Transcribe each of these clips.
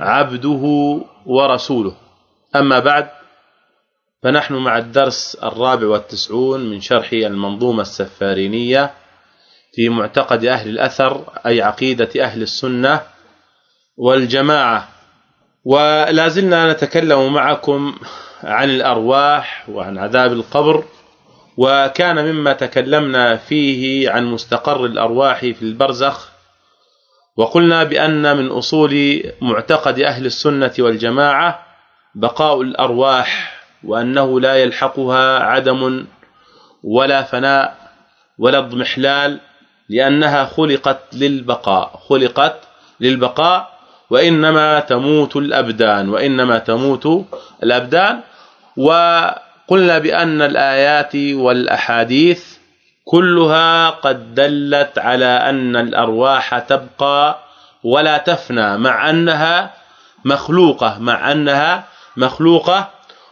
عبده ورسوله. أما بعد فنحن مع الدرس الرابع والتسعون من شرح المنظومة السفارينية في معتقد أهل الأثر أي عقيدة أهل السنة والجماعة. ولا زلنا نتكلم معكم عن الأرواح وعن عذاب القبر وكان مما تكلمنا فيه عن مستقر الأرواح في البرزخ وقلنا بأن من أصول معتقد أهل السنة والجماعة بقاء الأرواح وأنه لا يلحقها عدم ولا فناء ولا اضمحلال لأنها خلقت للبقاء خلقت للبقاء وإنما تموت الأبدان وإنما تموت الأبدان. وقلنا بأن الآيات والأحاديث كلها قد دلت على أن الأرواح تبقى ولا تفنى مع أنها مخلوقة مع أنها مخلوقة.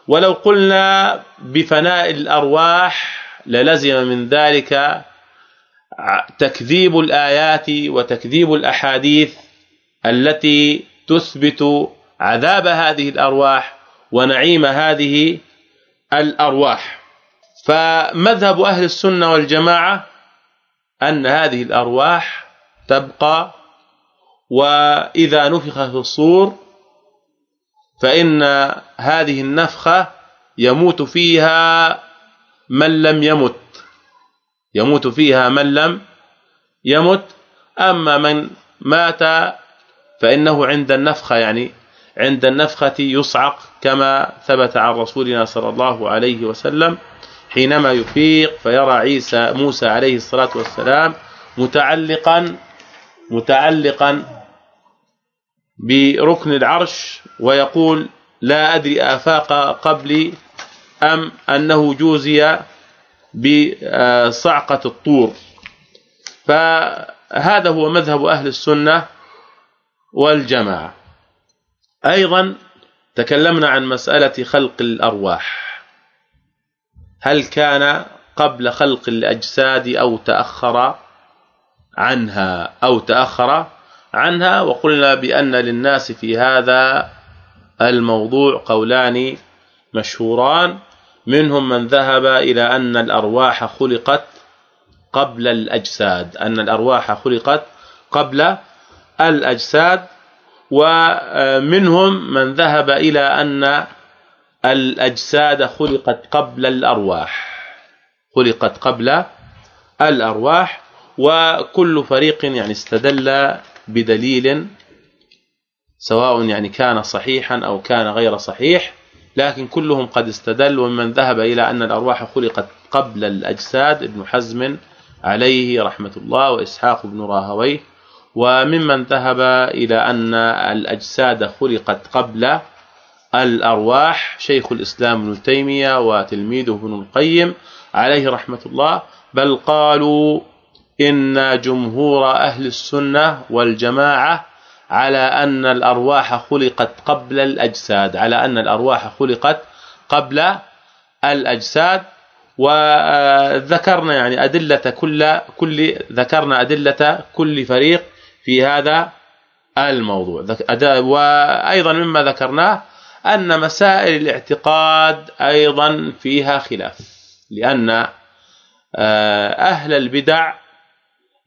ولو قلنا بفناء الأرواح للزم من ذلك تكذيب الآيات وتكذيب الأحاديث التي تثبت عذاب هذه الأرواح ونعيم هذه الأرواح. فمذهب أهل السنة والجماعة أن هذه الأرواح تبقى وإذا نفخ في الصور فإن هذه النفخة يموت فيها من لم يمت. يموت فيها من لم يمت. أما من مات فإنه عند النفخة يعني عند النفخة يصعق كما ثبت عن رسولنا صلى الله عليه وسلم. حينما يفيق فيرى عيسى موسى عليه الصلاة والسلام متعلقا متعلقا بركن العرش ويقول لا أدري آفاق قبلي أم أنه جوزي بصعقة الطور. فهذا هو مذهب أهل السنة والجماعة. أيضا تكلمنا عن مسألة خلق الأرواح. هل كان قبل خلق الأجساد أو تأخر عنها أو تأخر عنها؟ وقلنا بأن للناس في هذا الموضوع قولان مشهوران. منهم من ذهب إلى أن الأرواح خلقت قبل الأجساد أن الأرواح خلقت قبل الأجساد. ومنهم من ذهب إلى أن الأجساد خلقت قبل الأرواح. خلقت قبل الأرواح وكل فريق يعني استدل بدليل سواء يعني كان صحيحا أو كان غير صحيح لكن كلهم قد استدلوا ومن ذهب إلى أن الأرواح خلقت قبل الأجساد. ابن حزم عليه رحمة الله وإسحاق بن راهويه. وممن ذهب إلى أن الأجساد خلقت قبل الأرواح شيخ الإسلام ابن تيمية وتلميذه ابن القيم عليه رحمة الله بل قالوا إن جمهور أهل السنة والجماعة على أن الأرواح خلقت قبل الأجساد على أن الأرواح خلقت قبل الأجساد وذكرنا يعني أدلة كل كل ذكرنا أدلة كل فريق في هذا الموضوع. وأيضا مما ذكرناه أن مسائل الاعتقاد أيضا فيها خلاف لأن آه، أهل البدع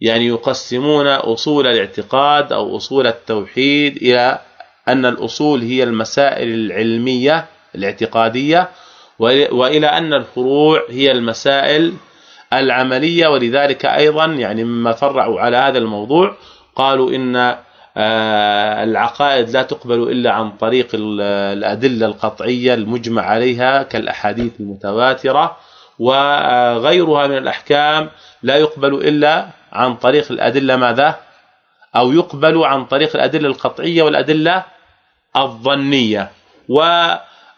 يعني يقسمون أصول الاعتقاد أو أصول التوحيد إلى أن الأصول هي المسائل العلمية الاعتقادية وإلى أن الفروع هي المسائل العملية ولذلك أيضا يعني مما فرعوا على هذا الموضوع قالوا إن العقائد لا تقبل إلا عن طريق الأدلة القطعية المجمع عليها كالأحاديث المتواترة وغيرها من الأحكام لا يقبل إلا عن طريق الأدلة ماذا؟ أو يقبل عن طريق الأدلة القطعية والأدلة الظنية. و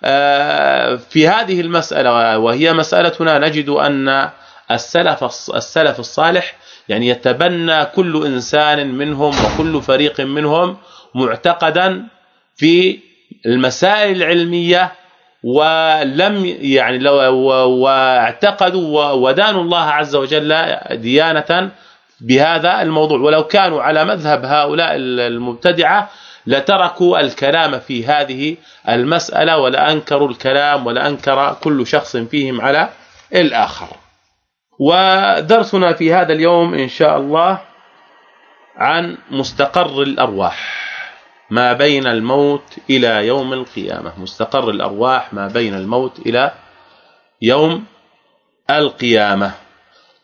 آه، في هذه المسألة وهي مسألتنا نجد أن السلف السلف الصالح يعني يتبنى كل إنسان منهم وكل فريق منهم معتقدا في المسائل العلمية ولم يعني لو واعتقدوا ودانوا الله عز وجل ديانة بهذا الموضوع. ولو كانوا على مذهب هؤلاء المبتدعة لتركوا الكلام في هذه المسألة ولانكروا الكلام ولانكر كل شخص فيهم على الآخر. ودرسنا في هذا اليوم إن شاء الله عن مستقر الأرواح. ما بين الموت إلى يوم القيامة. مستقر الأرواح ما بين الموت إلى يوم القيامة.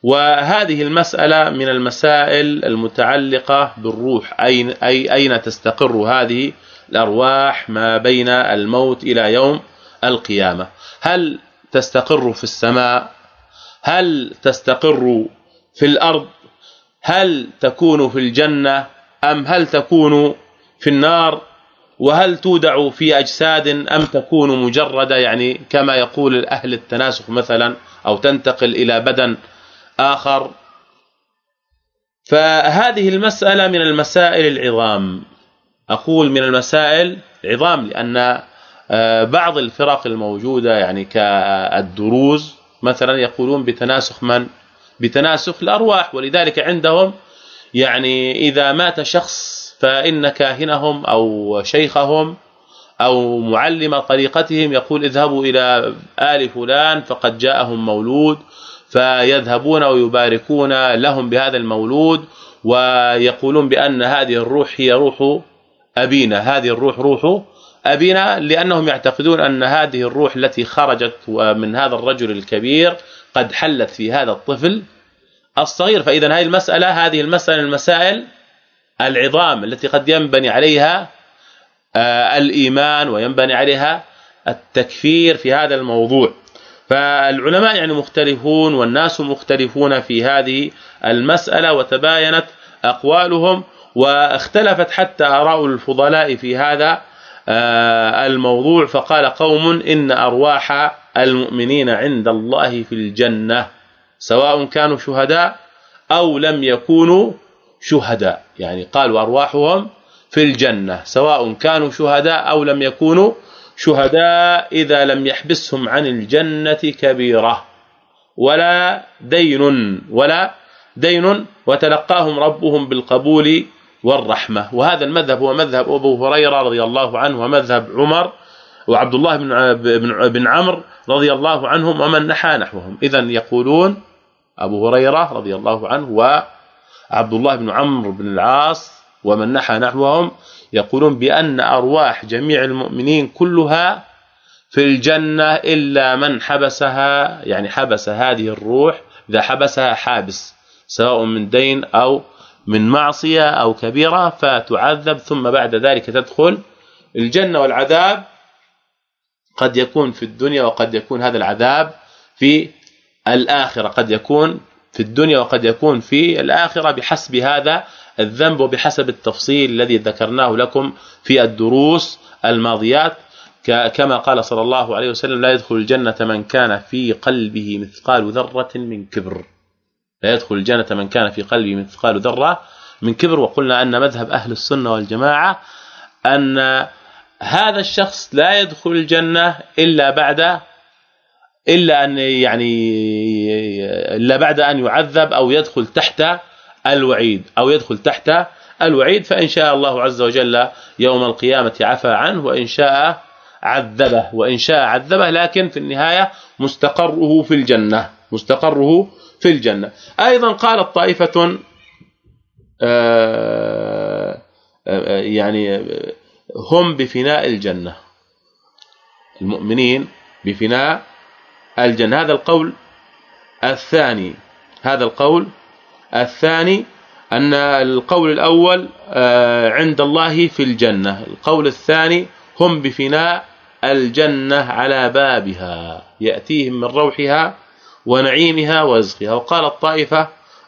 وهذه المسألة من المسائل المتعلقة بالروح. اين اي أين تستقر هذه الأرواح؟ ما بين الموت إلى يوم القيامة. هل تستقر في السماء؟ هل تستقر في الأرض؟ هل تكون في الجنة؟ أم هل تكون في النار؟ وهل تودع في أجساد؟ أم تكون مجردة؟ يعني كما يقول أهل التناسخ مثلا أو تنتقل إلى بدن آخر. فهذه المسألة من المسائل العظام. أقول من المسائل عظام لأن آه، بعض الفرق الموجودة يعني كالدروز مثلا يقولون بتناسخ من؟ بتناسخ الأرواح ولذلك عندهم يعني إذا مات شخص فإن كاهنهم أو شيخهم أو معلم طريقتهم يقول اذهبوا إلى آل فلان فقد جاءهم مولود فيذهبون ويباركون لهم بهذا المولود ويقولون بأن هذه الروح هي روح أبينا هذه الروح روح أبينا لأنهم يعتقدون أن هذه الروح التي خرجت من هذا الرجل الكبير قد حلت في هذا الطفل الصغير. فإذا هذه المسألة هذه المسألة المسائل العظام التي قد ينبني عليها آه، الإيمان وينبني عليها التكفير في هذا الموضوع. فالعلماء يعني مختلفون والناس مختلفون في هذه المسألة وتباينت أقوالهم واختلفت حتى آراء الفضلاء في هذا الموضوع فقال قوم إن أرواح المؤمنين عند الله في الجنة سواء كانوا شهداء أو لم يكونوا شهداء. يعني قالوا ارواحهم في الجنة سواء كانوا شهداء أو لم يكونوا شهداء إذا لم يحبسهم عن الجنة كبيرة ولا دين ولا دين وتلقاهم ربهم بالقبول والرحمة. وهذا المذهب هو مذهب أبو هريرة رضي الله عنه ومذهب عمر وعبد الله بن بن عمرو رضي الله عنهم ومن نحى نحوهم. اذا يقولون أبو هريرة رضي الله عنه و عبد الله بن عمرو بن العاص ومن نحى نحوهم يقولون بأن أرواح جميع المؤمنين كلها في الجنة إلا من حبسها يعني حبس هذه الروح إذا حبسها حابس سواء من دين أو من معصية أو كبيرة فتعذب ثم بعد ذلك تدخل الجنة والعذاب. قد يكون في الدنيا وقد يكون هذا العذاب في الآخرة. قد يكون في الدنيا وقد يكون في الآخرة بحسب هذا الذنب وبحسب التفصيل الذي ذكرناه لكم في الدروس الماضيات. كما قال صلى الله عليه وسلم لا يدخل الجنة من كان في قلبه مثقال ذرة من كبر. لا يدخل الجنة من كان في قلبه مثقال ذرة من كبر وقلنا أن مذهب أهل السنة والجماعة أن هذا الشخص لا يدخل الجنة إلا بعد إلا أن يعني إلا بعد أن يعذب أو يدخل تحت الوعيد أو يدخل تحت الوعيد فإن شاء الله عز وجل يوم القيامة عفى عنه وإن شاء عذبه وإن شاء عذبه لكن في النهاية مستقره في الجنة مستقره في الجنة. أيضا قالت طائفة آه، آه، يعني هم بفناء الجنة. المؤمنين بفناء الجنة. هذا القول الثاني هذا القول الثاني أن القول الأول آه، عند الله في الجنة. القول الثاني هم بفناء الجنة على بابها يأتيهم من روحها ونعيمها ورزقها. وقال الطائفة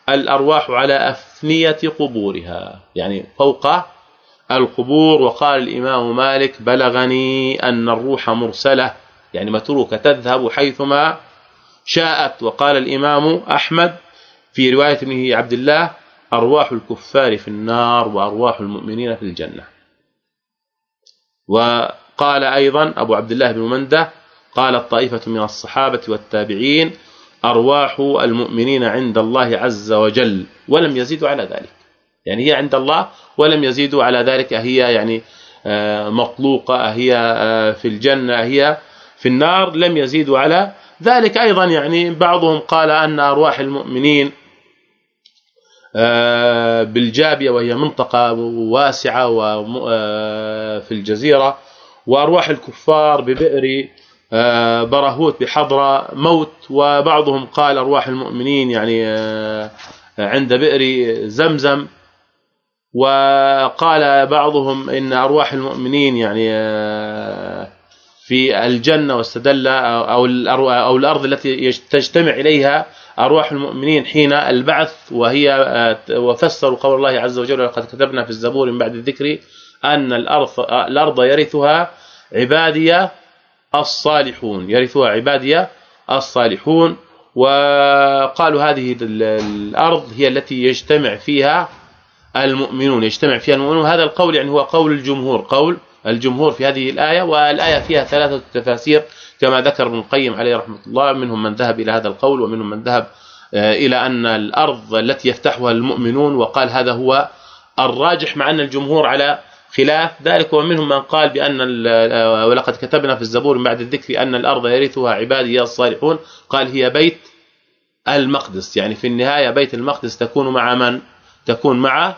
الأرواح على أفنية قبورها. يعني فوق القبور. وقال الإمام مالك بلغني أن الروح مرسلة. يعني متروكة تذهب حيثما شاءت. وقال الإمام أحمد في رواية ابنه عبد الله أرواح الكفار في النار وأرواح المؤمنين في الجنة. وقال أيضا أبو عبد الله بن منده قالت طائفه من الصحابة والتابعين أرواح المؤمنين عند الله عز وجل ولم يزيدوا على ذلك. يعني هي عند الله ولم يزيدوا على ذلك هي يعني آه، مطلوقه هي آه، في الجنة هي في النار لم يزيدوا على ذلك. أيضا يعني بعضهم قال أن أرواح المؤمنين آه، بالجابية وهي منطقة واسعة وفي الجزيرة وأرواح الكفار ببئر برهوت بحضرة موت وبعضهم قال أرواح المؤمنين يعني عند بئر زمزم. وقال بعضهم إن أرواح المؤمنين يعني آه، في الجنة واستدل أو أو الأرض التي تجتمع إليها أرواح المؤمنين حين البعث. وهي آه، وفسروا قول الله عز وجل لقد كتبنا في الزبور من بعد الذكر أن الأرض الأرض يرثها عبادي الصالحون يرثها عبادي الصالحون. وقالوا هذه الأرض هي التي يجتمع فيها المؤمنون يجتمع فيها المؤمنون. هذا القول يعني هو قول الجمهور قول الجمهور في هذه الآية. والآية فيها ثلاثة تفاسير كما ذكر ابن القيم عليه رحمة الله. منهم من ذهب إلى هذا القول ومنهم من ذهب آه، إلى أن الأرض التي يفتحها المؤمنون. وقال هذا هو الراجح مع أن الجمهور على خلاف. ذلك ومنهم من قال بأن آه، ولقد كتبنا في الزبور بعد الذكر أن الأرض يرثها عبادي الصالحون. قال هي بيت المقدس. يعني في النهاية بيت المقدس تكون مع من؟ تكون مع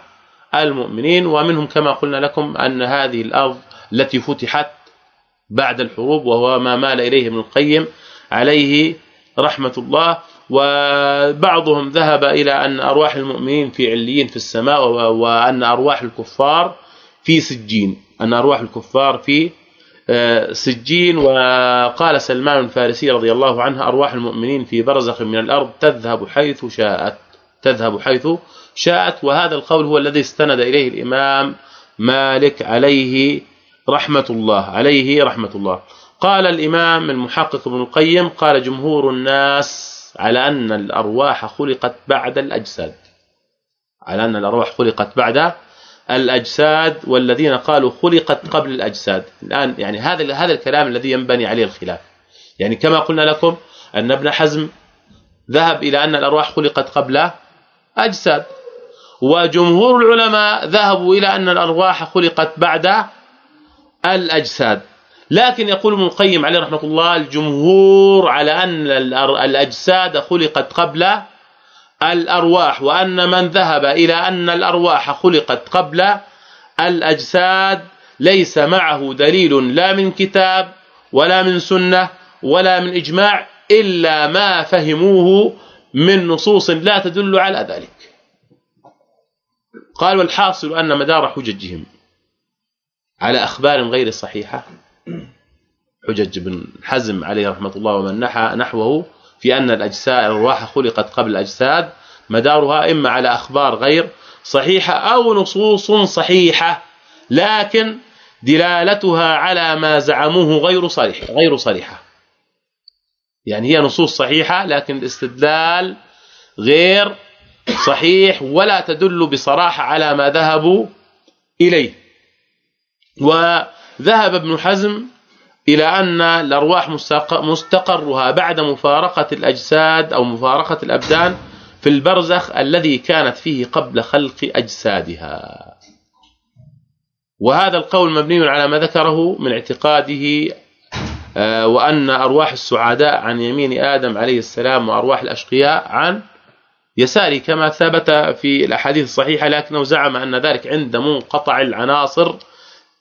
المؤمنين. ومنهم كما قلنا لكم أن هذه الأرض التي فتحت بعد الحروب وهو ما مال إليه ابن القيم عليه رحمة الله. وبعضهم ذهب إلى أن أرواح المؤمنين في عليين في السماء وأن أرواح الكفار في سجين. أن أرواح الكفار في آه، سجين. وقال سلمان الفارسي رضي الله عنه أرواح المؤمنين في برزخ من الأرض تذهب حيث شاءت. تذهب حيث شاءت. وهذا القول هو الذي استند إليه الإمام مالك عليه رحمة الله عليه رحمة الله. قال الإمام المحقق ابن القيم قال جمهور الناس على أن الأرواح خلقت بعد الأجساد. على أن الأرواح خلقت بعد الأجساد والذين قالوا خلقت قبل الأجساد. الآن يعني هذا هذا الكلام الذي ينبني عليه الخلاف. يعني كما قلنا لكم أن ابن حزم ذهب إلى أن الأرواح خلقت قبل أجساد. وجمهور العلماء ذهبوا إلى أن الأرواح خلقت بعد الأجساد. لكن يقول ابن القيم عليه رحمة الله الجمهور على أن الأجساد خلقت قبل الأرواح وأن من ذهب إلى أن الأرواح خلقت قبل الأجساد ليس معه دليل لا من كتاب ولا من سنة ولا من إجماع إلا ما فهموه من نصوص لا تدل على ذلك. قال والحاصل أن مدار حججهم على أخبار غير صحيحة. حجج ابن حزم عليه رحمة الله ومن نحى نحوه في أن الأجساد الأرواح خلقت قبل الأجساد مدارها إما على أخبار غير صحيحة أو نصوص صحيحة لكن دلالتها على ما زعموه غير صريحة غير صريحة. يعني هي نصوص صحيحة لكن الاستدلال غير صحيح ولا تدل بصراحة على ما ذهبوا إليه. وذهب ابن حزم إلى أن الأرواح مستقرها بعد مفارقة الأجساد أو مفارقة الأبدان في البرزخ الذي كانت فيه قبل خلق أجسادها. وهذا القول مبني على ما ذكره من اعتقاده آه، وأن أرواح السعداء عن يمين آدم عليه السلام وأرواح الأشقياء عن يساري كما ثبت في الأحاديث الصحيحة لكنه زعم أن ذلك عند منقطع العناصر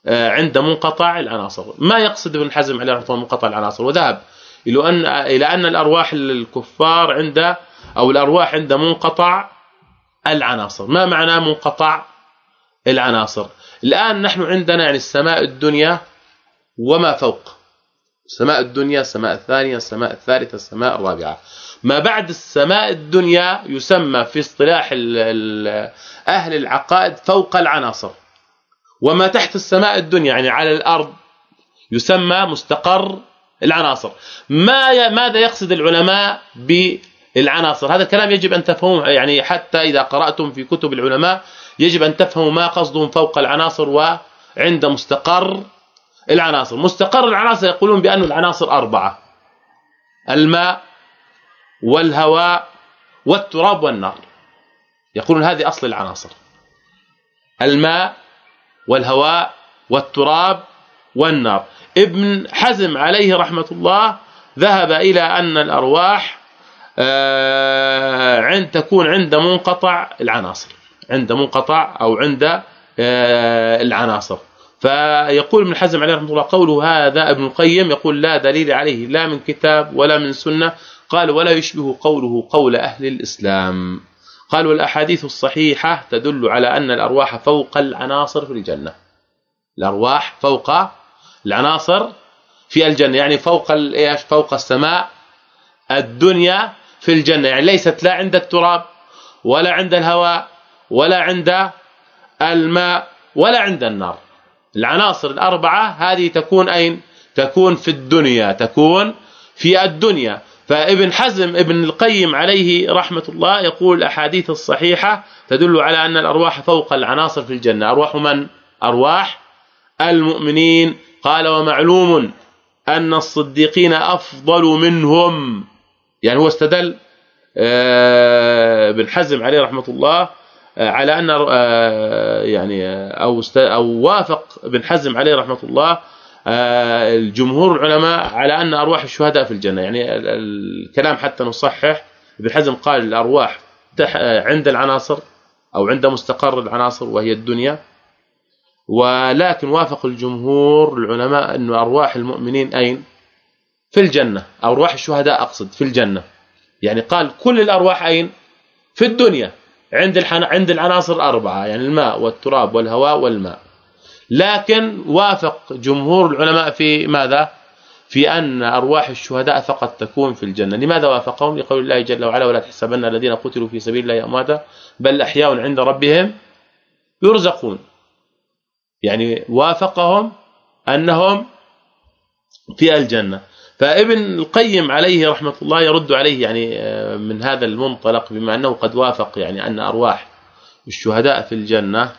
عند منقطع العناصر. ما يقصد ابن حزم عليه رحمه الله منقطع العناصر؟ وذهب إلى ان إلى أن الأرواح الكفار عند أو الأرواح عند منقطع العناصر. ما معنى منقطع العناصر؟ الآن نحن عندنا يعني السماء الدنيا وما فوق. السماء الدنيا السماء الثانية السماء الثالثة السماء الرابعة. ما بعد السماء الدنيا يسمى في اصطلاح أهل العقائد فوق العناصر. وما تحت السماء الدنيا يعني على الأرض يسمى مستقر العناصر. ما ماذا يقصد العلماء بالعناصر؟ هذا الكلام يجب أن تفهموه يعني حتى إذا قرأتم في كتب العلماء يجب أن تفهموا ما قصدهم فوق العناصر وعند مستقر العناصر. مستقر العناصر يقولون بأن العناصر أربعة الماء والهواء والتراب والنار. يقولون هذه أصل العناصر. الماء والهواء والتراب والنار. ابن حزم عليه رحمة الله ذهب إلى أن الأرواح آه، عند تكون عند منقطع العناصر عند منقطع أو عند آه، العناصر. فيقول ابن حزم عليه رحمة الله قوله هذا ابن القيم يقول لا دليل عليه لا من كتاب ولا من سنة. قال ولا يشبه قوله قول أهل الإسلام. قال والاحاديث الصحيحة تدل على أن الأرواح فوق العناصر في الجنة. الأرواح فوق العناصر في الجنة يعني فوق إيش؟ فوق السماء الدنيا في الجنة. يعني ليست لا عند التراب ولا عند الهواء ولا عند الماء ولا عند النار. العناصر الأربعة هذه تكون أين؟ تكون في الدنيا تكون في الدنيا. فابن حزم ابن القيم عليه رحمة الله يقول الأحاديث الصحيحة تدل على أن الأرواح فوق العناصر في الجنة. أرواح من؟ أرواح المؤمنين. قال ومعلوم أن الصديقين أفضل منهم. يعني هو استدل آه، ابن حزم عليه رحمة الله آه، على أن آه، يعني أو أو وافق ابن حزم عليه رحمة الله الجمهور العلماء على أن أرواح الشهداء في الجنة. يعني الكلام حتى نصحح. ابن حزم قال الأرواح عند العناصر أو عند مستقر العناصر وهي الدنيا. ولكن وافق الجمهور العلماء أن أرواح المؤمنين أين؟ في الجنة. أرواح الشهداء أقصد في الجنة. يعني قال كل الأرواح أين؟ في الدنيا. عند. عند العناصر الأربعة يعني الماء والتراب والهواء والماء. لكن وافق جمهور العلماء في ماذا؟ في أن أرواح الشهداء فقط تكون في الجنة. لماذا وافقهم؟ لقول الله جل وعلا ولا تحسبن الذين قتلوا في سبيل الله أمواتا بل أحياء عند ربهم يرزقون. يعني وافقهم أنهم في الجنة. فابن القيم عليه رحمة الله يرد عليه يعني آه، من هذا المنطلق بما أنه قد وافق يعني أن أرواح الشهداء في الجنة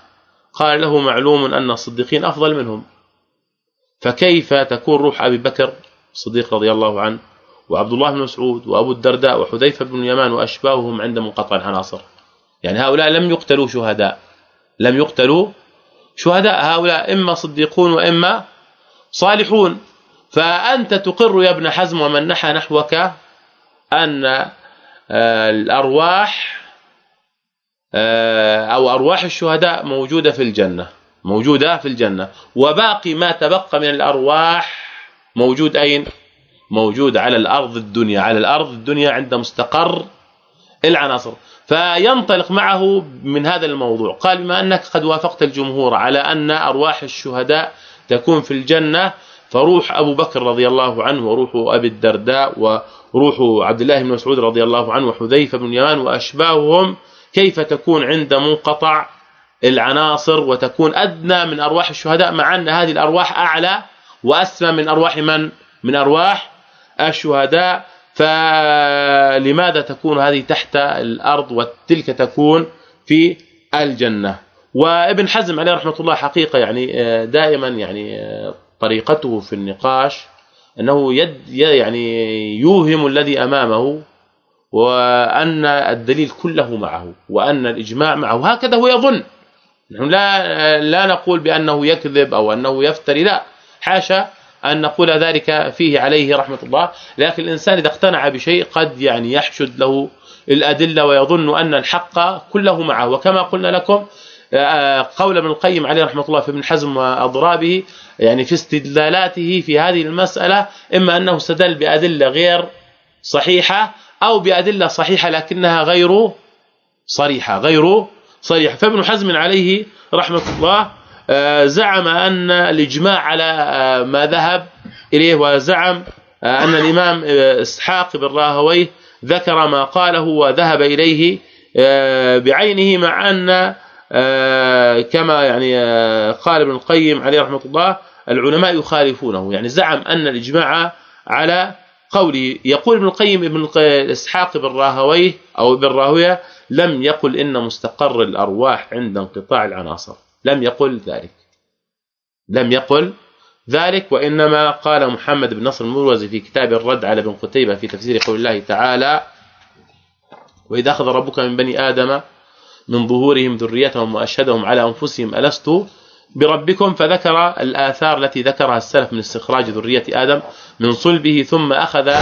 قال له معلوم أن الصديقين أفضل منهم. فكيف تكون روح أبي بكر الصديق رضي الله عنه وعبد الله بن مسعود وأبو الدرداء وحذيفة بن اليمان وأشباههم عند منقطع العناصر؟ يعني هؤلاء لم يقتلوا شهداء لم يقتلوا شهداء. هؤلاء إما صديقون وإما صالحون. فأنت تقر يا ابن حزم ومن نحى نحوك أن آه، الأرواح أو أرواح الشهداء موجودة في الجنة موجودة في الجنة. وباقي ما تبقى من الأرواح موجود أين؟ موجود على الأرض الدنيا. على الأرض الدنيا عند مستقر العناصر. فينطلق معه من هذا الموضوع. قال بما أنك قد وافقت الجمهور على أن أرواح الشهداء تكون في الجنة فروح أبو بكر رضي الله عنه وروح أبي الدرداء وروح عبد الله بن مسعود رضي الله عنه وحذيفة بن اليمان وأشباههم كيف تكون عند منقطع العناصر وتكون أدنى من أرواح الشهداء مع أن هذه الأرواح أعلى وأسمى من أرواح من؟ من أرواح الشهداء. فلماذا تكون هذه تحت الأرض وتلك تكون في الجنة؟ وابن حزم عليه رحمة الله حقيقة يعني آه، دائما يعني آه، طريقته في النقاش أنه يد يعني يوهم الذي أمامه وأن الدليل كله معه وأن الإجماع معه. هكذا هو يظن. نحن لا لا نقول بأنه يكذب أو أنه يفتري لا. حاشا أن نقول ذلك فيه عليه رحمة الله. لكن الإنسان إذا اقتنع بشيء قد يعني يحشد له الأدلة ويظن أن الحق كله معه. وكما قلنا لكم آه، قول ابن القيم عليه رحمة الله في ابن حزم واضرابه يعني في استدلالاته في هذه المسألة إما أنه استدل بأدلة غير صحيحة أو بأدلة صحيحة لكنها غير صريحة غير صريحة. فابن حزم عليه رحمة الله آه، زعم أن الإجماع على آه، ما ذهب إليه وزعم آه، أن الإمام إسحاق بن راهويه ذكر ما قاله وذهب إليه بعينه مع آه، كما يعني قال ابن القيم عليه رحمة الله العلماء يخالفونه. يعني زعم أن الإجماع على قوله يقول ابن القيم ابن إسحاق بن راهويه أو ابن راهوية لم يقل إن مستقر الأرواح عند انقطاع العناصر. لم يقل ذلك. لم يقل ذلك وإنما قال محمد بن نصر المروزي في كتاب الرد على ابن قتيبة في تفسير قول الله تعالى وإذا أخذ ربك من بني آدم من ظهورهم ذريتهم وأشهدهم على أنفسهم ألست بربكم فذكر الآثار التي ذكرها السلف من استخراج ذرية آدم من صلبه ثم اخذ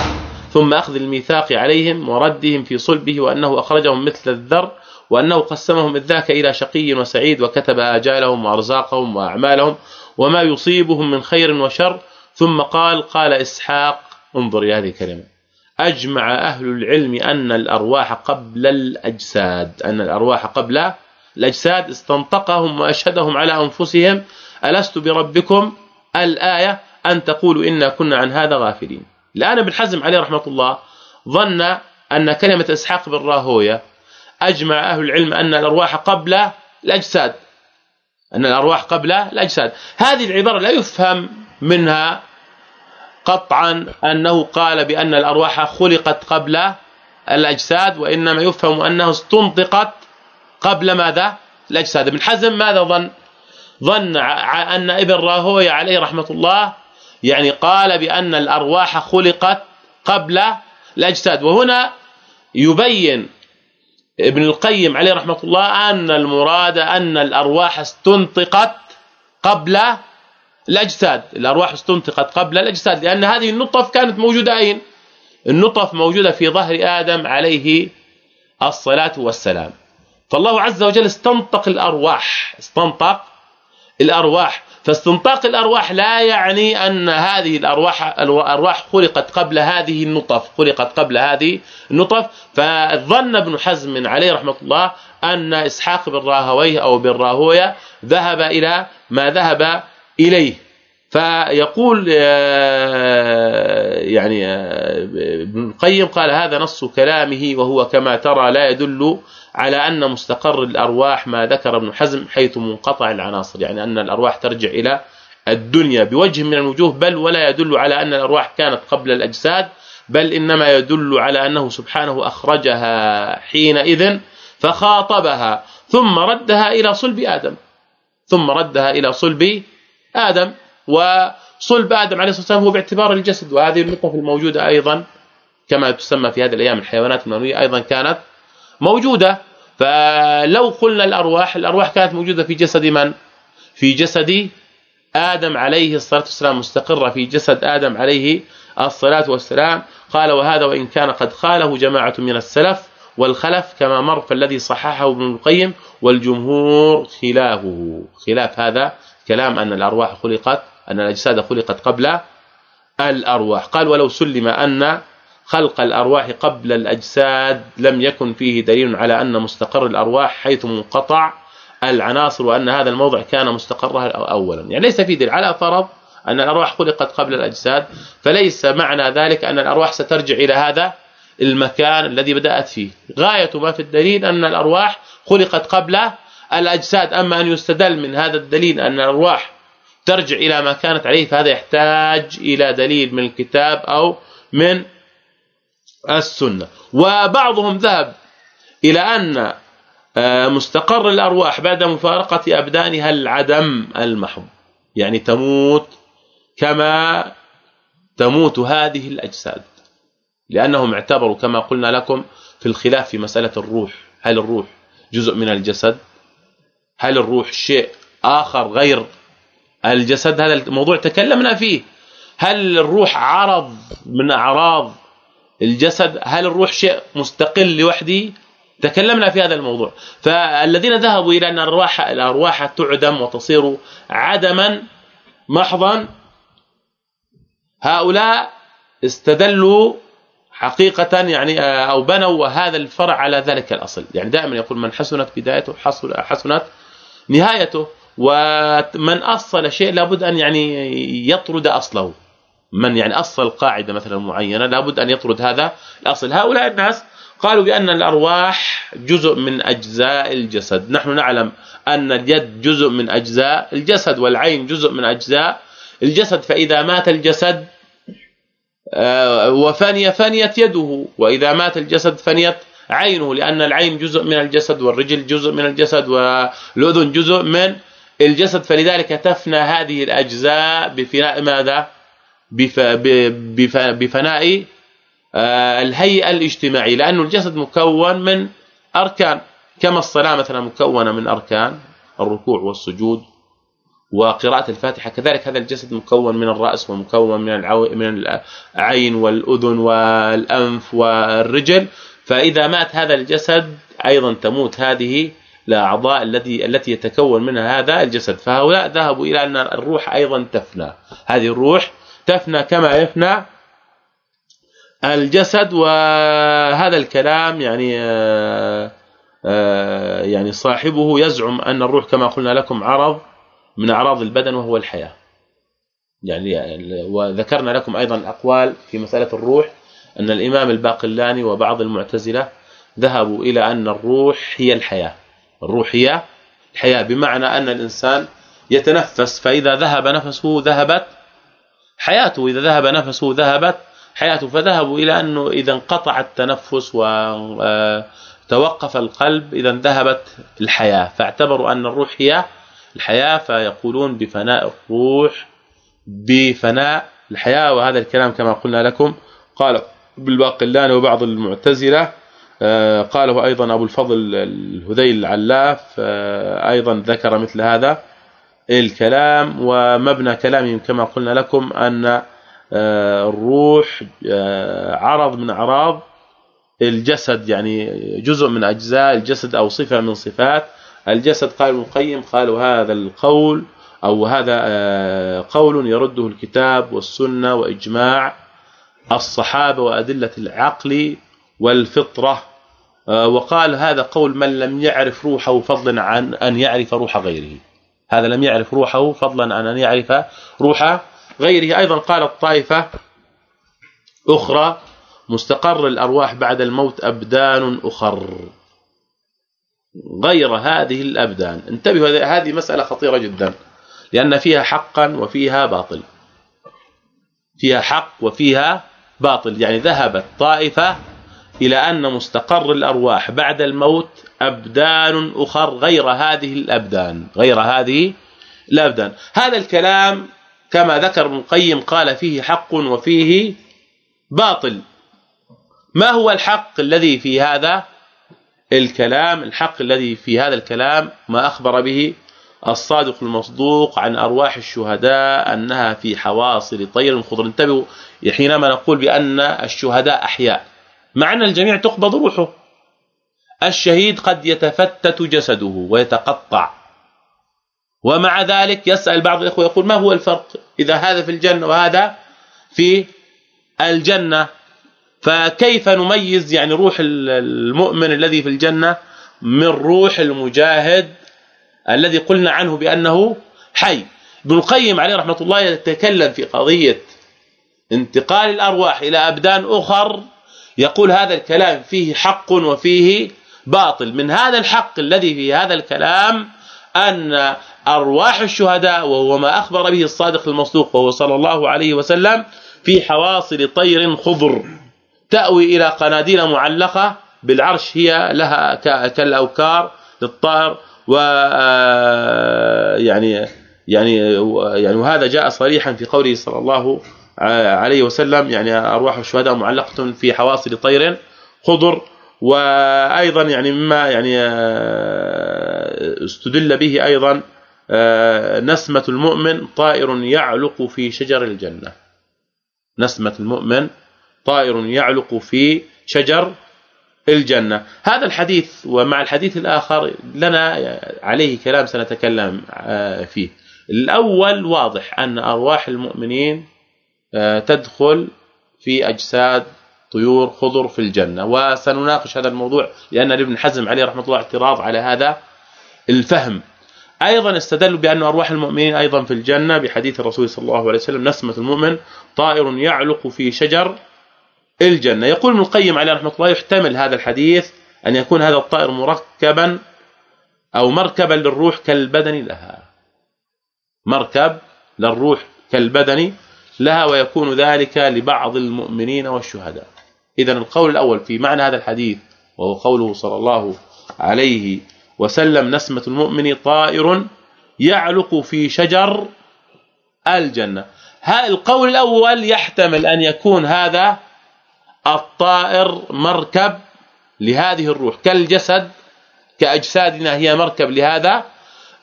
ثم أخذ الميثاق عليهم وردهم في صلبه وأنه أخرجهم مثل الذر وأنه قسمهم اذ ذاك إلى شقي وسعيد وكتب آجالهم وأرزاقهم وأعمالهم وما يصيبهم من خير وشر ثم قال قال إسحاق انظر إلى هذه الكلمة. أجمع أهل العلم أن الأرواح قبل الأجساد أن الأرواح قبل الأجساد استنطقهم وأشهدهم على أنفسهم ألست بربكم؟ الآية أن تقولوا إنا كنا عن هذا غافلين. الآن ابن حزم عليه رحمة الله ظن أن كلمة إسحاق بن راهوية أجمع أهل العلم أن الأرواح قبل الأجساد. أن الأرواح قبل الأجساد. هذه العبارة لا يفهم منها قطعا أنه قال بأن الأرواح خلقت قبل الأجساد وإنما يفهم أنه استنطقت قبل ماذا؟ الأجساد. ابن حزم ماذا ظن؟ ظن أن ابن راهويه عليه رحمة الله يعني قال بأن الأرواح خلقت قبل الأجساد. وهنا يبين ابن القيم عليه رحمة الله أن المراد أن الأرواح استنطقت قبل الأجساد. الأرواح استنطقت قبل الأجساد لأن هذه النطف كانت موجودة أين؟ النطف موجودة في ظهر آدم عليه الصلاة والسلام. فالله عز وجل استنطق الأرواح استنطق الأرواح. فاستنطاق الأرواح لا يعني أن هذه الأرواح الأرواح خلقت قبل هذه النطف خلقت قبل هذه النطف. فظن ابن حزم عليه رحمة الله أن إسحاق بن راهويه أو بن راهوية ذهب إلى ما ذهب إليه. فيقول آه، يعني آه، ابن القيم قال هذا نص كلامه وهو كما ترى لا يدل على أن مستقر الأرواح ما ذكر ابن حزم حيث منقطع العناصر يعني أن الأرواح ترجع إلى الدنيا بوجه من الوجوه بل ولا يدل على أن الأرواح كانت قبل الأجساد بل إنما يدل على أنه سبحانه أخرجها حينئذ فخاطبها ثم ردها إلى صلب آدم ثم ردها إلى صلب آدم وصلب آدم عليه الصلاة والسلام هو باعتبار الجسد وهذه النقطة الموجودة أيضا كما تسمى في هذه الأيام الحيوانات المنويه أيضا كانت موجودة. فلو قلنا الأرواح الأرواح كانت موجودة في جسد من؟ في جسد آدم عليه الصلاة والسلام مستقرة في جسد آدم عليه الصلاة والسلام. قال وهذا وإن كان قد قاله جماعة من السلف والخلف كما مر فالذي صححه ابن القيم والجمهور خلافه. خلاف هذا كلام أن الأرواح خلقت أن الأجساد خلقت قبل الأرواح. قال ولو سلم أن خلق الأرواح قبل الأجساد لم يكن فيه دليل على أن مستقر الأرواح حيث منقطع العناصر وأن هذا الموضع كان مستقرها اولا. يعني ليس في دليل على فرض أن الأرواح خلقت قبل الأجساد فليس معنى ذلك أن الأرواح سترجع إلى هذا المكان الذي بدأت فيه. غاية ما في الدليل أن الأرواح خلقت قبل الأجساد أما أن يستدل من هذا الدليل أن الأرواح ترجع إلى ما كانت عليه فهذا يحتاج إلى دليل من الكتاب أو من السنة. وبعضهم ذهب إلى أن آه، مستقر الأرواح بعد مفارقة أبدانها العدم المحض. يعني تموت كما تموت هذه الأجساد. لأنهم اعتبروا كما قلنا لكم في الخلاف في مسألة الروح. هل الروح جزء من الجسد؟ هل الروح شيء آخر غير الجسد؟ هذا الموضوع تكلمنا فيه. هل الروح عرض من أعراض الجسد هل الروح شيء مستقل لوحده تكلمنا في هذا الموضوع. فالذين ذهبوا إلى أن الأرواح الأرواح تعدم وتصير عدما محضا هؤلاء استدلوا حقيقة يعني أو بنوا هذا الفرع على ذلك الأصل. يعني دائما يقول من حسنت بدايته حسنت نهايته. ومن أصل شيء لابد أن يعني يطرد أصله. من يعني أصل قاعدة مثلا معينة لابد أن يطرد هذا الأصل. هؤلاء الناس قالوا بأن الأرواح جزء من أجزاء الجسد. نحن نعلم أن اليد جزء من أجزاء الجسد والعين جزء من أجزاء الجسد. فإذا مات الجسد آه، وفني فنيت يده. وإذا مات الجسد فنيت عينه لأن العين جزء من الجسد والرجل جزء من الجسد والأذن جزء من الجسد. فلذلك تفنى هذه الأجزاء بفناء ماذا؟ بفناء آه، الهيئة الاجتماعية لأنه الجسد مكون من أركان. كما الصلاة مثلا مكونة من أركان الركوع والسجود وقراءة الفاتحة. كذلك هذا الجسد مكون من الرأس ومكون من العو... من العين والأذن والأنف والرجل. فإذا مات هذا الجسد أيضا تموت هذه الأعضاء التي التي يتكون منها هذا الجسد. فهؤلاء ذهبوا إلى أن الروح أيضا تفنى. هذه الروح تفنى كما يفنى الجسد وهذا الكلام يعني آه، آه، يعني صاحبه يزعم أن الروح كما قلنا لكم عرض من أعراض البدن وهو الحياة. يعني وذكرنا لكم أيضا أقوال في مسألة الروح أن الإمام الباقلاني وبعض المعتزلة ذهبوا إلى أن الروح هي الحياة. الروح هي الحياة بمعنى أن الإنسان يتنفس فإذا ذهب نفسه ذهبت حياته إذا ذهب نفسه ذهبت حياته. فذهبوا إلى أنه إذا انقطع التنفس وتوقف القلب إذا ذهبت الحياة. فاعتبروا أن الروح هي الحياة فيقولون بفناء الروح بفناء الحياة. وهذا الكلام كما قلنا لكم قال بالباقلاني وبعض المعتزلة آه، قاله أيضا أبو الفضل الهذيل العلاف آه، أيضا ذكر مثل هذا. الكلام ومبنى كلامهم كما قلنا لكم أن آه، الروح عرض من أعراض الجسد يعني جزء من أجزاء الجسد أو صفة من صفات الجسد. قال ابن القيم قالوا هذا القول أو هذا قول يرده الكتاب والسنة وإجماع الصحابة وأدلة العقل والفطرة. آه، وقال هذا قول من لم يعرف روحه فضلا عن أن يعرف روح غيره. هذا لم يعرف روحه فضلا عن أن يعرف روح غيره. أيضا قالت طائفه أخرى مستقر الأرواح بعد الموت أبدان أخر. غير هذه الأبدان. انتبهوا هذه مسألة خطيرة جدا لأن فيها حقا وفيها باطل. فيها حق وفيها باطل. يعني ذهبت طائفة إلى أن مستقر الأرواح بعد الموت أبدان أخر غير هذه الأبدان غير هذه الأبدان. هذا الكلام كما ذكر ابن القيم قال فيه حق وفيه باطل. ما هو الحق الذي في هذا الكلام؟ الحق الذي في هذا الكلام ما أخبر به الصادق المصدوق عن أرواح الشهداء أنها في حواصل طير خضر. انتبهوا حينما نقول بأن الشهداء أحياء. مع أن الجميع تقبض روحه. الشهيد قد يتفتت جسده ويتقطع. ومع ذلك يسأل بعض الإخوة يقول ما هو الفرق إذا هذا في الجنة وهذا في الجنة؟ فكيف نميز يعني روح المؤمن الذي في الجنة من روح المجاهد الذي قلنا عنه بأنه حي؟ ابن القيم عليه رحمة الله يتكلم في قضية انتقال الأرواح إلى أبدان أخر يقول هذا الكلام فيه حق وفيه باطل. من هذا الحق الذي في هذا الكلام أن أرواح الشهداء وهو ما أخبر به الصادق المصدوق وهو صلى الله عليه وسلم في حواصل طير خضر تأوي إلى قناديل معلقة بالعرش هي لها كالأوكار للطائر و آه، يعني يعني يعني وهذا جاء صريحا في قوله صلى الله عليه وسلم يعني أرواح الشهداء معلقة في حواصل طير خضر وأيضا يعني مما يعني آه، استدل به أيضا آه، نسمة المؤمن طائر يعلق في شجر الجنة. نسمة المؤمن طائر يعلق في شجر الجنة. هذا الحديث ومع الحديث الآخر لنا عليه كلام سنتكلم آه، فيه. الأول واضح أن أرواح المؤمنين آه، تدخل في أجساد طيور خضر في الجنة. وسنناقش هذا الموضوع لأن ابن حزم عليه رحمة الله اعتراض على هذا الفهم. أيضا استدلوا بأن أرواح المؤمنين أيضا في الجنة بحديث الرسول صلى الله عليه وسلم نسمة المؤمن طائر يعلق في شجر الجنة. يقول ابن القيم عليه رحمة الله يحتمل هذا الحديث أن يكون هذا الطائر مركبا أو مركبا للروح كالبدن لها. مركب للروح كالبدن لها ويكون ذلك لبعض المؤمنين والشهداء. اذا القول الأول في معنى هذا الحديث وهو قوله صلى الله عليه وسلم نسمة المؤمن طائر يعلق في شجر الجنة. هذا القول الأول يحتمل أن يكون هذا الطائر مركب لهذه الروح. كالجسد كأجسادنا هي مركب لهذا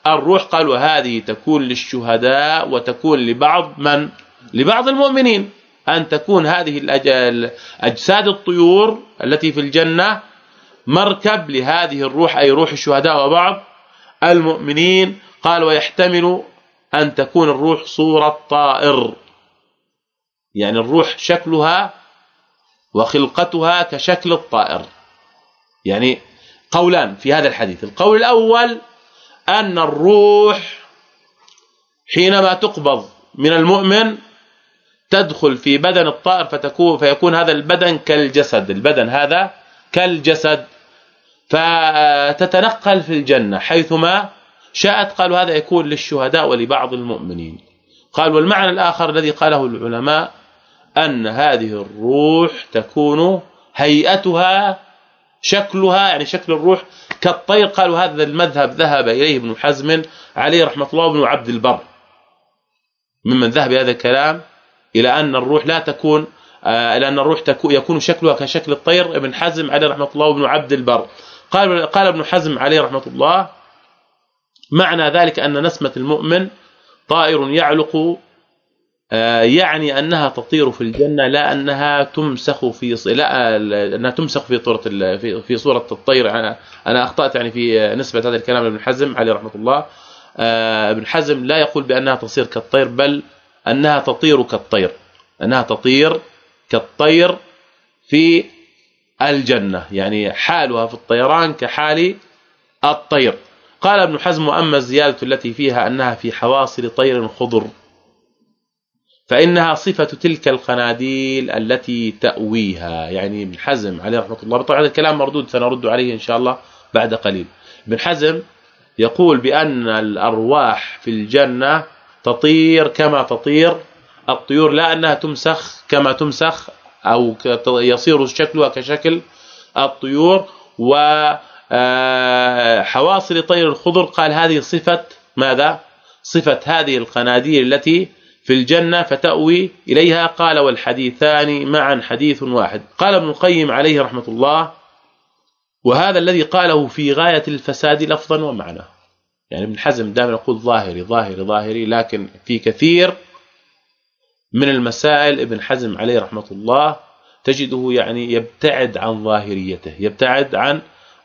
الروح. قال وهذه تكون للشهداء وتكون لبعض من لبعض المؤمنين أن تكون هذه الأجساد الطيور التي في الجنة مركب لهذه الروح أي روح الشهداء وبعض المؤمنين. قال ويحتمل أن تكون الروح صوره طائر يعني الروح شكلها وخلقتها كشكل الطائر. يعني قولان في هذا الحديث. القول الأول أن الروح حينما تقبض من المؤمن تدخل في بدن الطائر فتكون فيكون هذا البدن كالجسد. البدن هذا كالجسد. فتتنقل في الجنة حيثما شاءت. قالوا هذا يكون للشهداء ولبعض المؤمنين. قال والمعنى الآخر الذي قاله العلماء أن هذه الروح تكون هيئتها شكلها يعني شكل الروح كالطير. قالوا هذا المذهب ذهب إليه ابن حزم عليه رحمة الله وابن عبد البر. ممن ذهب هذا الكلام إلى أن الروح لا تكون آه لأن الروح تكون يكون شكلها كشكل الطير. ابن حزم عليه رحمة الله وابن عبد البر قال قال ابن حزم عليه رحمة الله معنى ذلك أن نسمة المؤمن طائر يعلق آه، يعني أنها تطير في الجنة لا أنها تمسخ في لا أنها تمسخ في صورة في صورة الطير. أنا أخطأت يعني في نسبة هذا الكلام لابن حزم عليه رحمة الله. آه، ابن حزم لا يقول بأنها تصير كالطير بل أنها تطير كالطير أنها تطير كالطير في الجنة يعني حالها في الطيران كحال الطير. قال ابن حزم واما الزيادة التي فيها أنها في حواصل طير خضر فإنها صفة تلك القناديل التي تأويها. يعني ابن حزم عليه رحمة الله طبعا هذا الكلام مردود سنرد عليه إن شاء الله بعد قليل. ابن حزم يقول بأن الأرواح في الجنة تطير كما تطير. الطيور لا أنها تمسخ كما تمسخ أو يصير شكلها كشكل. الطيور و آه، طير الخضر. قال هذه صفة ماذا؟ صفة هذه القناديل التي في الجنة فتأوي إليها. قال والحديثان معا حديث واحد. قال ابن القيم عليه رحمة الله وهذا الذي قاله في غاية الفساد لفظا ومعنى يعني ابن حزم دائما يقول ظاهري ظاهري ظاهري لكن في كثير من المسائل ابن حزم عليه رحمة الله تجده يعني يبتعد عن ظاهريته يبتعد عن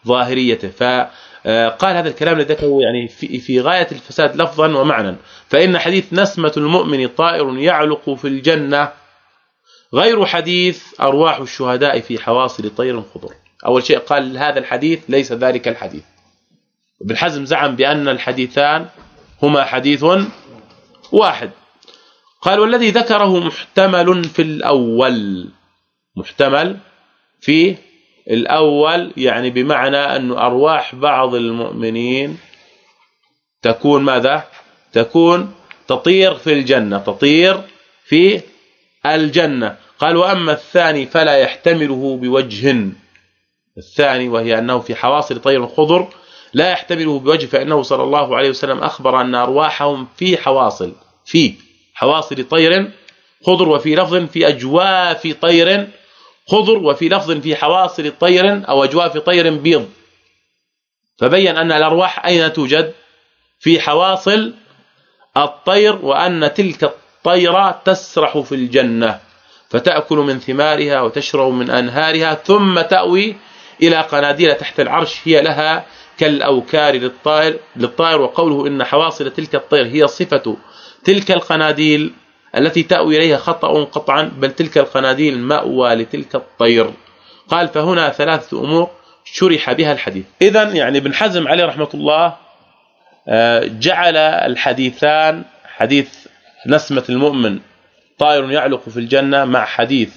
ظاهريته. فقال هذا الكلام الذي ذكره يعني في في غاية الفساد لفظا ومعنى فإن حديث نسمة المؤمن طائر يعلق في الجنة غير حديث أرواح الشهداء في حواصل طير خضر. أول شيء قال هذا الحديث ليس ذلك الحديث. ابن حزم زعم بأن الحديثان هما حديث واحد. قال والذي ذكره محتمل في الأول. محتمل في الأول يعني بمعنى أن أرواح بعض المؤمنين تكون ماذا؟ تكون تطير في الجنة تطير في الجنة. قال وأما الثاني فلا يحتمله بوجه. الثاني وهي أنه في حواصل طير خضر لا يحتمله بوجه فإنه صلى الله عليه وسلم أخبر أن أرواحهم في حواصل في حواصل طير خضر وفي لفظ في أجواف طير خضر وفي لفظ في حواصل طير أو أجواف طير بيض. فبين أن الأرواح أين توجد؟ في حواصل الطير وأن تلك الطيرة تسرح في الجنة فتأكل من ثمارها وتشرب من أنهارها ثم تأوي إلى قناديل تحت العرش هي لها كالأوكار للطائر للطائر وقوله إن حواصل تلك الطير هي صفة تلك القناديل التي تأوي إليها خطأ قطعا بل تلك القناديل مأوى لتلك الطير. قال فهنا ثلاثة أمور شرح بها الحديث. اذا يعني ابن حزم عليه رحمة الله آه، جعل الحديثان حديث نسمة المؤمن طائر يعلق في الجنة مع حديث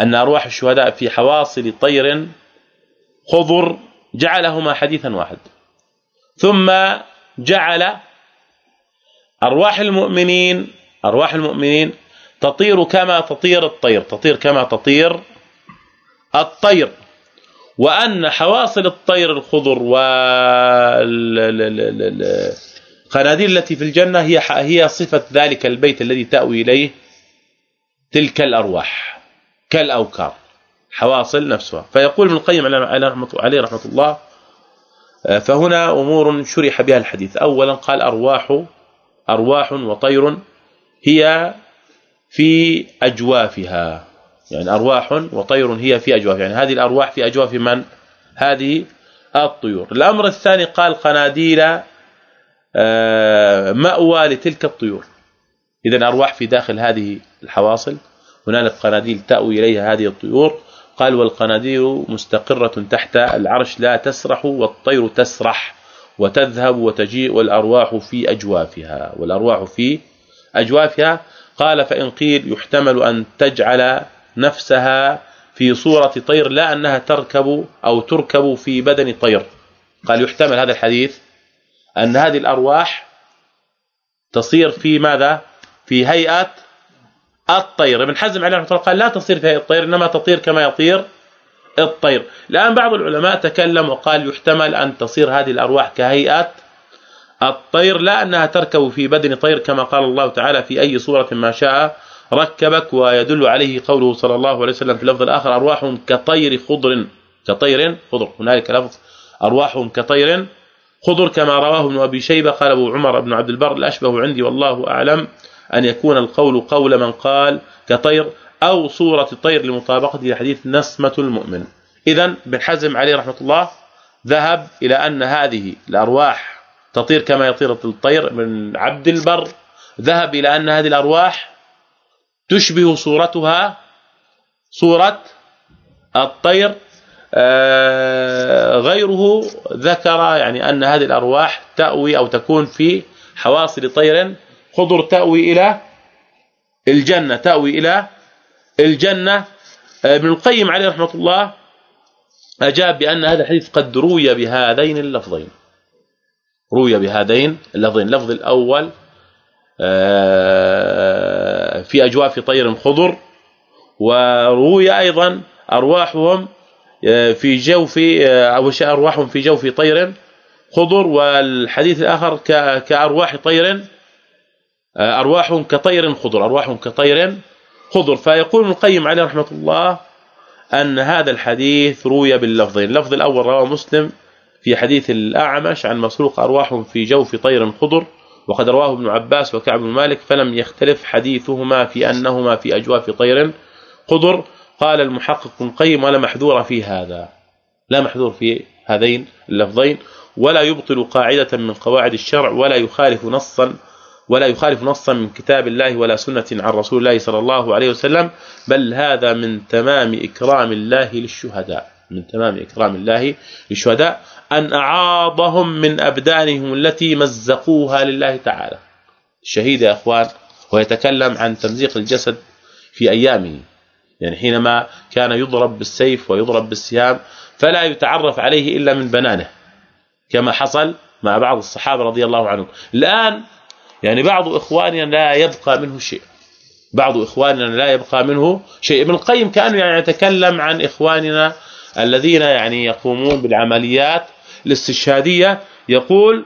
أن أرواح الشهداء في حواصل طير خضر جعلهما حديثا واحد. ثم جعل أرواح المؤمنين أرواح المؤمنين تطير كما تطير الطير تطير كما تطير الطير. وأن حواصل الطير الخضر والقناديل التي في الجنة هي هي صفة ذلك البيت الذي تأوي إليه تلك الأرواح كالأوكار. حواصل نفسها. فيقول ابن القيم عليه رحمة الله فهنا أمور شرح بها الحديث. اولا قال أرواح أرواح وطير هي في أجوافها. يعني أرواح وطير هي في اجواف يعني هذه الأرواح في أجواف من؟ هذه الطيور. الأمر الثاني قال قناديل آه، مأوى لتلك الطيور. اذا أرواح في داخل هذه الحواصل. هنالك قناديل تأوي إليها هذه الطيور. قال والقناديل مستقرة تحت العرش لا تسرح والطير تسرح وتذهب وتجيء والأرواح في أجوافها والأرواح في أجوافها. قال فإن قيل يحتمل أن تجعل نفسها في صورة طير لا أنها تركب أو تركب في بدن طير. قال يحتمل هذا الحديث أن هذه الأرواح تصير في ماذا؟ في هيئة الطير. ابن حزم عليه رحمة الله قال لا تصير في هيئه الطير إنما تطير كما يطير الطير. الآن بعض العلماء تكلم وقال يحتمل أن تصير هذه الأرواح كهيئة الطير لا أنها تركب في بدن طير كما قال الله تعالى في أي صوره ما شاء ركبك ويدل عليه قوله صلى الله عليه وسلم في اللفظ الآخر أرواح كطير خضر كطير خضر. هنالك لفظ أرواح كطير خضر كما رواه ابن أبي شيبة. قال أبو عمر بن عبد البر الاشبه عندي والله أعلم. أن يكون القول قول من قال كطير أو صورة الطير لمطابقه لحديث نسمة المؤمن. اذا بن حزم عليه رحمة الله ذهب إلى أن هذه الأرواح تطير كما يطير الطير من عبد البر. ذهب إلى أن هذه الأرواح تشبه صورتها صورة الطير. آه، غيره ذكر يعني أن هذه الأرواح تأوي أو تكون في حواصل طير خضر تأوي إلى الجنة تأوي إلى الجنة. آه، ابن القيم عليه رحمة الله أجاب بأن هذا الحديث قد روي بهذين اللفظين. روي بهذين اللفظين. اللفظ الأول آه، في أجواف طير خضر وروي أيضا أرواحهم آه، في جوف أو أرواحهم في جوف طير خضر والحديث الآخر كأرواح طير أرواح كطير خضر أرواح كطير خضر. فيقول ابن القيم عليه رحمة الله أن هذا الحديث روي باللفظين. اللفظ الأول رواه مسلم في حديث الأعمش عن مسروق أرواح في جوف طير خضر وقد رواه ابن عباس وكعب بن مالك فلم يختلف حديثهما في أنهما في أجواف طير خضر. قال المحقق ابن قيم ولا محذور في هذا لا محذور في هذين اللفظين ولا يبطل قاعدة من قواعد الشرع ولا يخالف نصا ولا يخالف نصا من كتاب الله ولا سنة عن رسول الله صلى الله عليه وسلم بل هذا من تمام إكرام الله للشهداء. من تمام إكرام الله للشهداء. أن أعاضهم من أبدانهم التي مزقوها لله تعالى. الشهيد يا إخوان هو يتكلم عن تمزيق الجسد في أيامه. يعني حينما كان يضرب بالسيف ويضرب بالسهام فلا يتعرف عليه إلا من بنانه. كما حصل مع بعض الصحابة رضي الله عنهم. الآن يعني بعض اخواننا لا يبقى منه شيء. بعض اخواننا لا يبقى منه شيء. ابن القيم كانه يعني يتكلم عن إخواننا الذين يعني يقومون بالعمليات الاستشهادية. يقول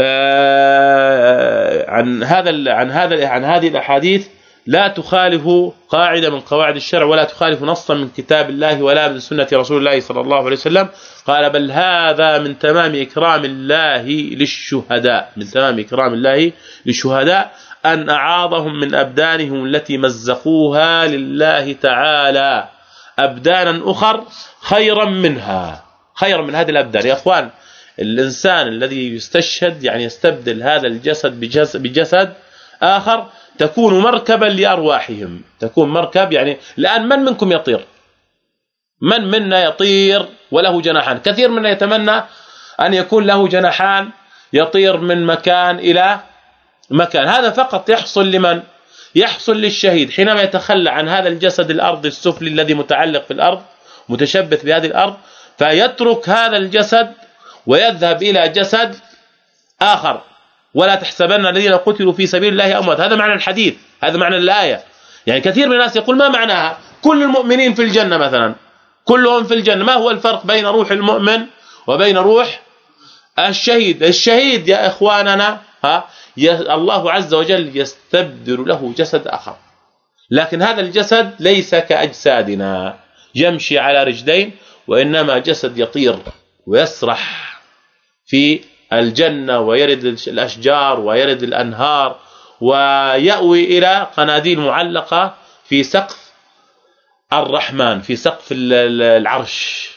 آه، عن هذا عن هذا عن هذه الأحاديث لا تخالف قاعدة من قواعد الشرع ولا تخالف نصا من كتاب الله ولا من سنة رسول الله صلى الله عليه وسلم. قال بل هذا من تمام إكرام الله للشهداء. من تمام إكرام الله للشهداء أن أعاضهم من أبدانهم التي مزقوها لله تعالى. أبدانا أخر خيرا منها. خيرا من هذه الأبدان. يا إخوان الإنسان الذي يستشهد يعني يستبدل هذا الجسد بجسد, بجسد آخر تكون مركبا لأرواحهم. تكون مركب يعني الآن من منكم يطير؟ من منا يطير وله جناحان؟ كثير منا يتمنى أن يكون له جناحان يطير من مكان إلى مكان. هذا فقط يحصل لمن؟ يحصل للشهيد. حينما يتخلى عن هذا الجسد الارضي السفلي الذي متعلق في الأرض متشبث بهذه الأرض فيترك هذا الجسد ويذهب إلى جسد آخر. ولا تحسبن الذين قتلوا في سبيل الله أموات. هذا معنى الحديث هذا معنى الآية. يعني كثير من الناس يقول ما معناها؟ كل المؤمنين في الجنة مثلا. كلهم في الجنة. ما هو الفرق بين روح المؤمن وبين روح الشهيد؟ الشهيد يا إخواننا ها الله عز وجل يستبدل له جسد آخر. لكن هذا الجسد ليس كأجسادنا. يمشي على رجلين وإنما جسد يطير ويسرح في الجنة ويرد الأشجار ويرد الأنهار ويأوي إلى قناديل معلقة في سقف الرحمن في سقف العرش.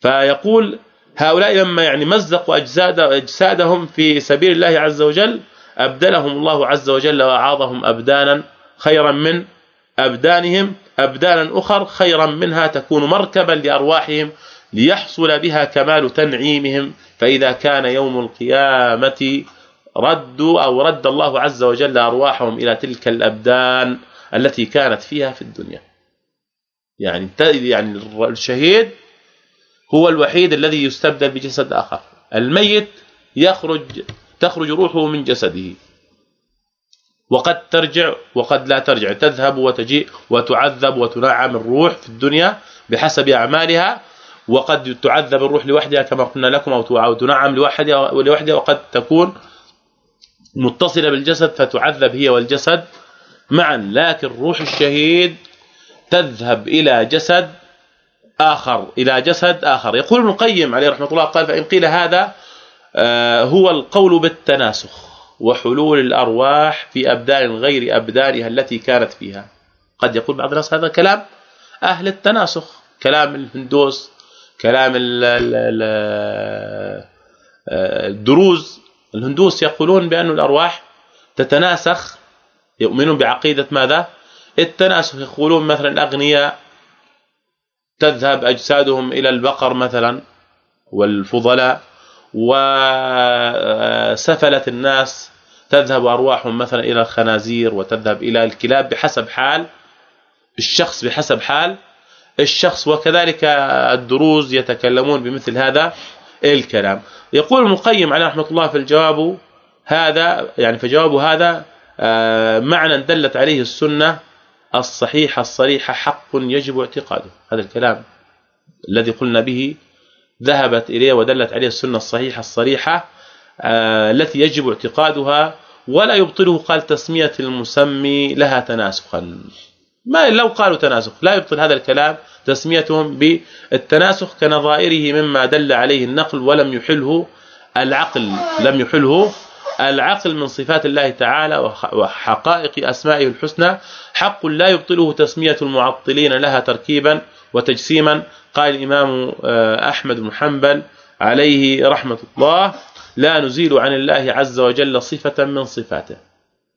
فيقول هؤلاء لما يعني مزقوا اجساد أجسادهم في سبيل الله عز وجل أبدلهم الله عز وجل وأعاضهم أبدانا خيرا من أبدانهم أبدانا أخر خيرا منها تكون مركبا لأرواحهم ليحصل بها كمال تنعيمهم فإذا كان يوم القيامة ردوا أو رد الله عز وجل أرواحهم إلى تلك الأبدان التي كانت فيها في الدنيا. يعني يعني الشهيد هو الوحيد الذي يستبدل بجسد آخر. الميت يخرج تخرج روحه من جسده. وقد ترجع وقد لا ترجع تذهب وتجيء وتعذب وتنعم الروح في الدنيا بحسب أعمالها وقد تعذب الروح لوحدها كما قلنا لكم أو تنعم لوحدها ولوحدها وقد تكون متصلة بالجسد فتعذب هي والجسد معا. لكن روح الشهيد تذهب إلى جسد آخر إلى جسد آخر. يقول ابن القيم عليه رحمة الله قال فإن قيل هذا آه، هو القول بالتناسخ وحلول الأرواح في أبدان غير أبدانها التي كانت فيها. قد يقول بعض الناس هذا كلام أهل التناسخ كلام الهندوس كلام الدروز الهندوس يقولون بأن الأرواح تتناسخ يؤمنون بعقيدة ماذا؟ التناسخ يقولون مثلا الأغنياء تذهب أجسادهم إلى البقر مثلا والفضلاء وسفلة الناس تذهب أرواحهم مثلا إلى الخنازير وتذهب إلى الكلاب بحسب حال الشخص بحسب حال الشخص وكذلك الدروز يتكلمون بمثل هذا الكلام. يقول المقيم عليه رحمة الله في الجواب هذا يعني في جواب هذا آه، معنى دلت عليه السنة الصحيحة الصريحة حق يجب اعتقاده. هذا الكلام الذي قلنا به ذهبت إليه ودلت عليه السنة الصحيحة الصريحة آه، التي يجب اعتقادها ولا يبطله قال تسمية المسمي لها تناسخا ما لو قالوا تناسخ لا يبطل هذا الكلام تسميتهم بالتناسخ كنظائره مما دل عليه النقل ولم يحله العقل لم يحله العقل من صفات الله تعالى وحقائق أسمائه الحسنى. حق لا يبطله تسمية المعطلين لها تركيبا وتجسيما. قال الإمام آه، أحمد بن حنبل عليه رحمة الله لا نزيل عن الله عز وجل صفة من صفاته.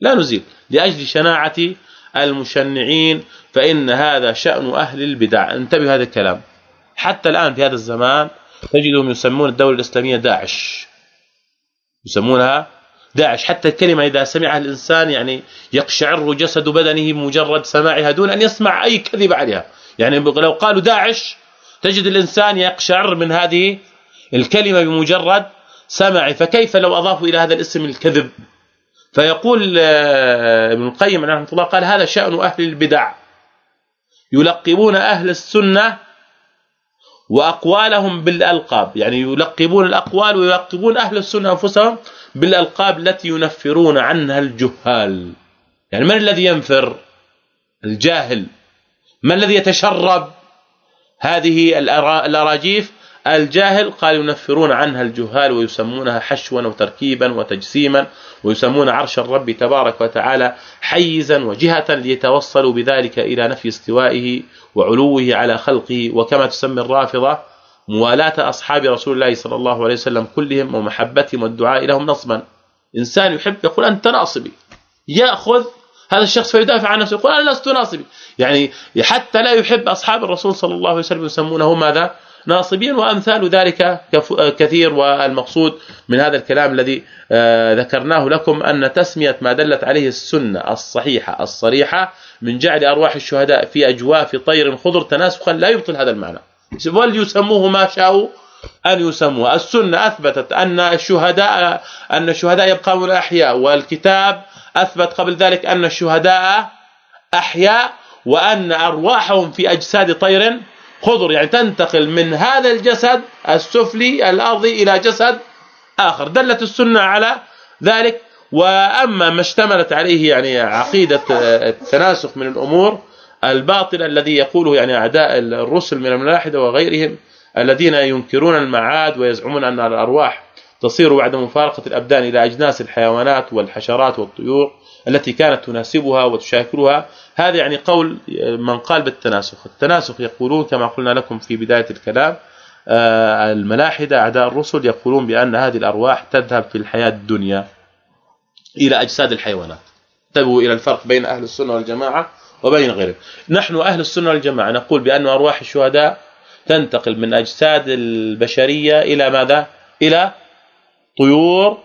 لا نزيل لأجل شناعة المشنعين فإن هذا شأن أهل البدع. انتبهوا هذا الكلام. حتى الآن في هذا الزمان تجدهم يسمون الدولة الإسلامية داعش. يسمونها داعش. حتى الكلمة إذا سمعها الإنسان يعني يقشعر جسد بدنه بمجرد سماعها دون أن يسمع أي كذب عليها. يعني لو قالوا داعش تجد الإنسان يقشعر من هذه الكلمة بمجرد سمع فكيف لو أضافوا إلى هذا الاسم الكذب؟ فيقول آه، ابن القيم رحمة الله قال هذا شأن أهل البدع. يلقبون أهل السنة وأقوالهم بالألقاب. يعني يلقبون الأقوال ويلقبون أهل السنة أنفسهم بالألقاب التي ينفرون عنها الجهال. يعني من الذي ينفر؟ الجاهل. ما الذي يتشرب؟ هذه الأراجيف. الجاهل قال ينفرون عنها الجهال ويسمونها حشوا وتركيبا وتجسيما ويسمون عرش الرب تبارك وتعالى حيزا وجهة ليتوصلوا بذلك إلى نفي استوائه وعلوه على خلقه وكما تسمي الرافضة موالاة أصحاب رسول الله صلى الله عليه وسلم كلهم ومحبتهم والدعاء لهم نصبا. إنسان يحب يقول أنت ناصبي. يأخذ هذا الشخص فيدافع عن نفسه يقول أنا لست ناصبي. يعني حتى لا يحب أصحاب الرسول صلى الله عليه وسلم يسمونه ماذا؟ ناصبين وأمثال ذلك كثير والمقصود من هذا الكلام الذي آه، ذكرناه لكم أن تسمية ما دلت عليه السنة الصحيحة الصريحة من جعل أرواح الشهداء في اجواف طير خضر تناسخا لا يبطل هذا المعنى. وليسموه ما شاءوا أن يسموه. السنة أثبتت أن الشهداء أن الشهداء يبقون احياء والكتاب أثبت قبل ذلك أن الشهداء أحياء وأن أرواحهم في أجساد طير خضر يعني تنتقل من هذا الجسد السفلي الأرضي إلى جسد آخر. دلت السنة على ذلك. وأما ما اشتملت عليه يعني عقيدة التناسخ من الأمور الباطلة الذي يقوله يعني أعداء الرسل من الملاحدة وغيرهم الذين ينكرون المعاد ويزعمون أن الأرواح تصير بعد مفارقة الأبدان إلى أجناس الحيوانات والحشرات والطيور التي كانت تناسبها وتشاكلها هذا يعني قول من قال بالتناسخ. التناسخ يقولون كما قلنا لكم في بداية الكلام آه، الملاحدة أعداء الرسل يقولون بأن هذه الأرواح تذهب في الحياة الدنيا إلى أجساد الحيوانات. انتبهوا إلى الفرق بين أهل السنة والجماعة وبين غيرهم. نحن أهل السنة والجماعة نقول بأن أرواح الشهداء تنتقل من أجساد البشرية إلى ماذا؟ إلى طيور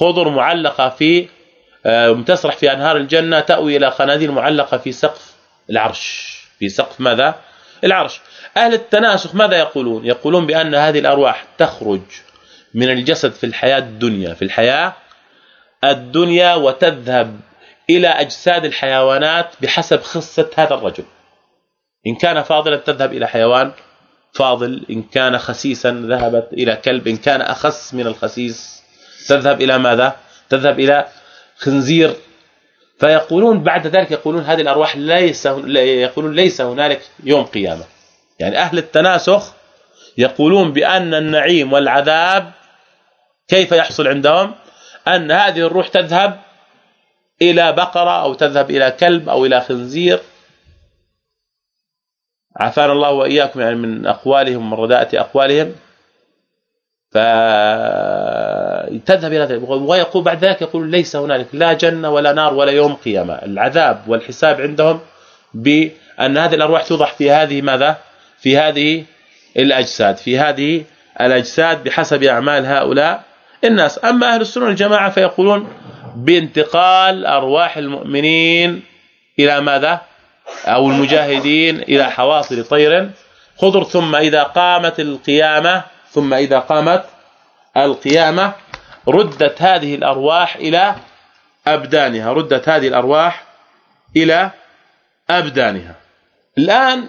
خضر معلقة في تسرح في أنهار الجنة تأوي إلى قناديل معلقة في سقف العرش. في سقف ماذا؟ العرش. أهل التناسخ ماذا يقولون؟ يقولون بأن هذه الأرواح تخرج من الجسد في الحياة الدنيا. في الحياة الدنيا وتذهب إلى أجساد الحيوانات بحسب خصة هذا الرجل. إن كان فاضلا تذهب إلى حيوان فاضل. إن كان خسيسا ذهبت إلى كلب. إن كان أخس من الخسيس تذهب إلى ماذا؟ تذهب إلى خنزير. فيقولون بعد ذلك يقولون هذه الأرواح ليس يقولون ليس هنالك يوم قيامة. يعني أهل التناسخ يقولون بأن النعيم والعذاب كيف يحصل عندهم؟ أن هذه الروح تذهب إلى بقرة أو تذهب إلى كلب أو إلى خنزير. عافانا الله وإياكم يعني من أقوالهم من رداءة أقوالهم. فتذهب إلى ذلك. ويقول بعد ذلك يقول ليس هنالك لا جنة ولا نار ولا يوم قيامة. العذاب والحساب عندهم بأن هذه الأرواح توضع في هذه ماذا؟ في هذه الأجساد. في هذه الأجساد بحسب أعمال هؤلاء الناس. أما أهل السنة والجماعة فيقولون بانتقال أرواح المؤمنين إلى ماذا؟ أو المجاهدين إلى حواصل طير خضر. ثم إذا قامت القيامة ثم إذا قامت القيامة ردت هذه الأرواح إلى أبدانها ردت هذه الأرواح إلى أبدانها. الآن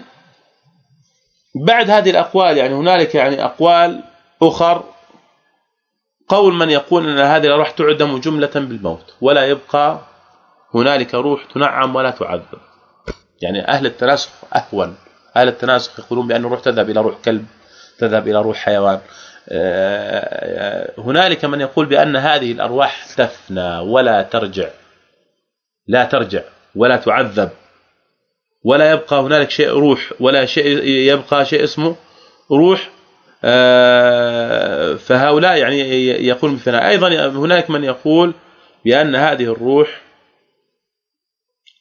بعد هذه الأقوال يعني هنالك يعني أقوال أخر. قول من يقول أن هذه الأرواح تعدم جملة بالموت ولا يبقى هنالك روح تنعم ولا تعذب. يعني أهل التناسخ أهون. أهل التناسخ يقولون بأن الروح تذهب إلى روح كلب تذهب إلى روح حيوان. هنالك من يقول بأن هذه الأرواح تفنى ولا ترجع. لا ترجع ولا تعذب. ولا يبقى هنالك شيء روح ولا شيء يبقى شيء اسمه روح. آه، فهؤلاء يعني يقول بالفناء أيضا هناك من يقول بأن هذه الروح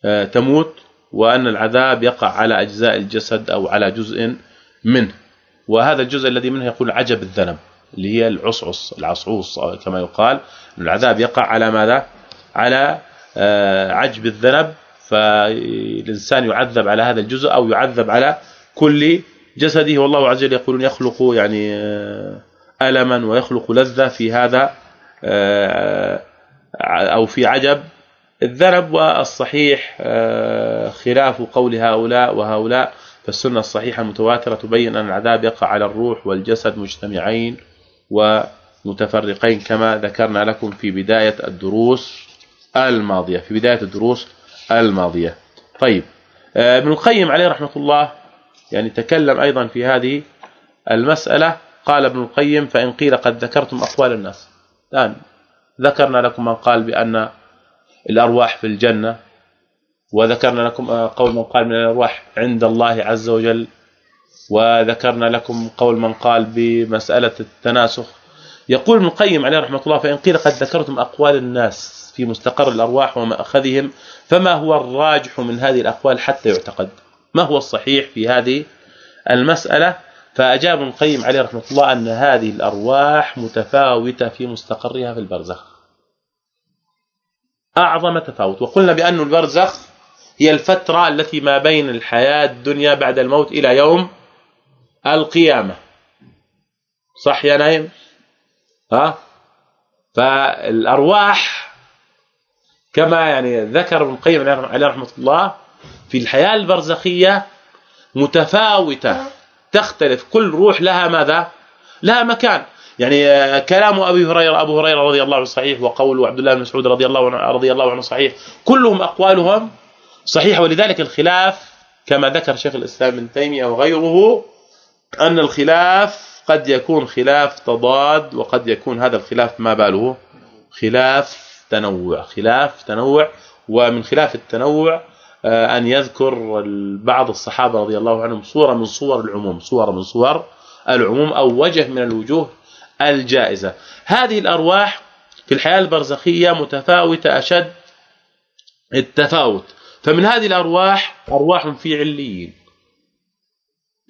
آه، تموت وأن العذاب يقع على أجزاء الجسد أو على جزء منه. وهذا الجزء الذي منه يقول عجب الذنب اللي هي العصعص العصعوص كما يقال العذاب يقع على ماذا؟ على آه، عجب الذنب. فالإنسان يعذب على هذا الجزء أو يعذب على كل جسده. والله عز وجل يقول يخلق يعني آه، ألما ويخلق لذة في هذا آه، أو في عجب الذنب. والصحيح خلاف قول هؤلاء وهؤلاء. فالسنة الصحيحة المتواترة تبين أن العذاب يقع على الروح والجسد مجتمعين ومتفرقين كما ذكرنا لكم في بداية الدروس الماضية. في بداية الدروس الماضية. طيب آه، ابن القيم عليه رحمة الله يعني تكلم أيضا في هذه المسألة. قال ابن القيم فإن قيل قد ذكرتم أقوال الناس. الآن ذكرنا لكم من قال بأن الأرواح في الجنة وذكرنا لكم آه، قول من قال من الأرواح عند الله عز وجل وذكرنا لكم قول من قال بمسألة التناسخ. يقول ابن القيم عليه رحمة الله فإن قيل قد ذكرتم أقوال الناس في مستقر الأرواح ومأخذهم فما هو الراجح من هذه الأقوال حتى يعتقد؟ ما هو الصحيح في هذه المسألة؟ فأجاب ابن القيم عليه رحمة الله أن هذه الأرواح متفاوتة في مستقرها في البرزخ. أعظم تفاوت. وقلنا بأن البرزخ هي الفترة التي ما بين الحياة الدنيا بعد الموت إلى يوم القيامة. صح يا نايم؟ ها؟ فالأرواح كما يعني ذكر ابن القيم عليه رحمة الله في الحياة البرزخية متفاوتة تختلف. كل روح لها ماذا؟ لها مكان. يعني كلام أبي هريرة أبو هريرة رضي الله عنه صحيح وقول عبد الله بن مسعود رضي الله عنه رضي الله عنه صحيح كلهم أقوالهم صحيحه ولذلك الخلاف كما ذكر شيخ الإسلام ابن تيمية وغيره أن الخلاف قد يكون خلاف تضاد وقد يكون هذا الخلاف ما باله؟ خلاف تنوع خلاف تنوع ومن خلاف التنوع آه، أن يذكر بعض الصحابة رضي الله عنهم صورة من صور العموم صوره من صور العموم أو وجه من الوجوه الجائزة. هذه الأرواح في الحياة البرزخية متفاوتة أشد التفاوت. فمن هذه الأرواح أرواح في عليين.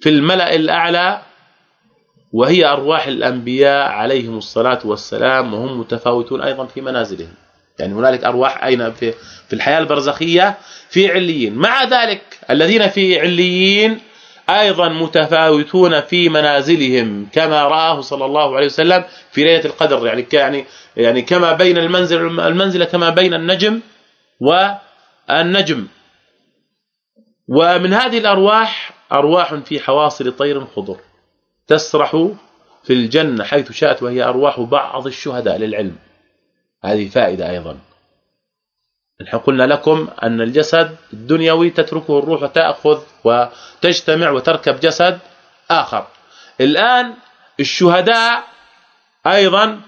في الملأ الأعلى وهي أرواح الأنبياء عليهم الصلاة والسلام وهم متفاوتون أيضا في منازلهم. يعني هنالك أرواح أين؟ في في الحياة البرزخية في عليين. مع ذلك الذين في عليين أيضا متفاوتون في منازلهم كما رآه صلى الله عليه وسلم في ليلة القدر. يعني يعني يعني كما بين المنزل المنزله كما بين النجم والنجم ومن هذه الأرواح أرواح في حواصل طير خضر تسرح في الجنة حيث شاءت وهي أرواح بعض الشهداء للعلم. هذه فائدة أيضا. نحن قلنا لكم أن الجسد الدنيوي تتركه الروح وتاخذ وتجتمع وتركب جسد آخر. الآن الشهداء أيضا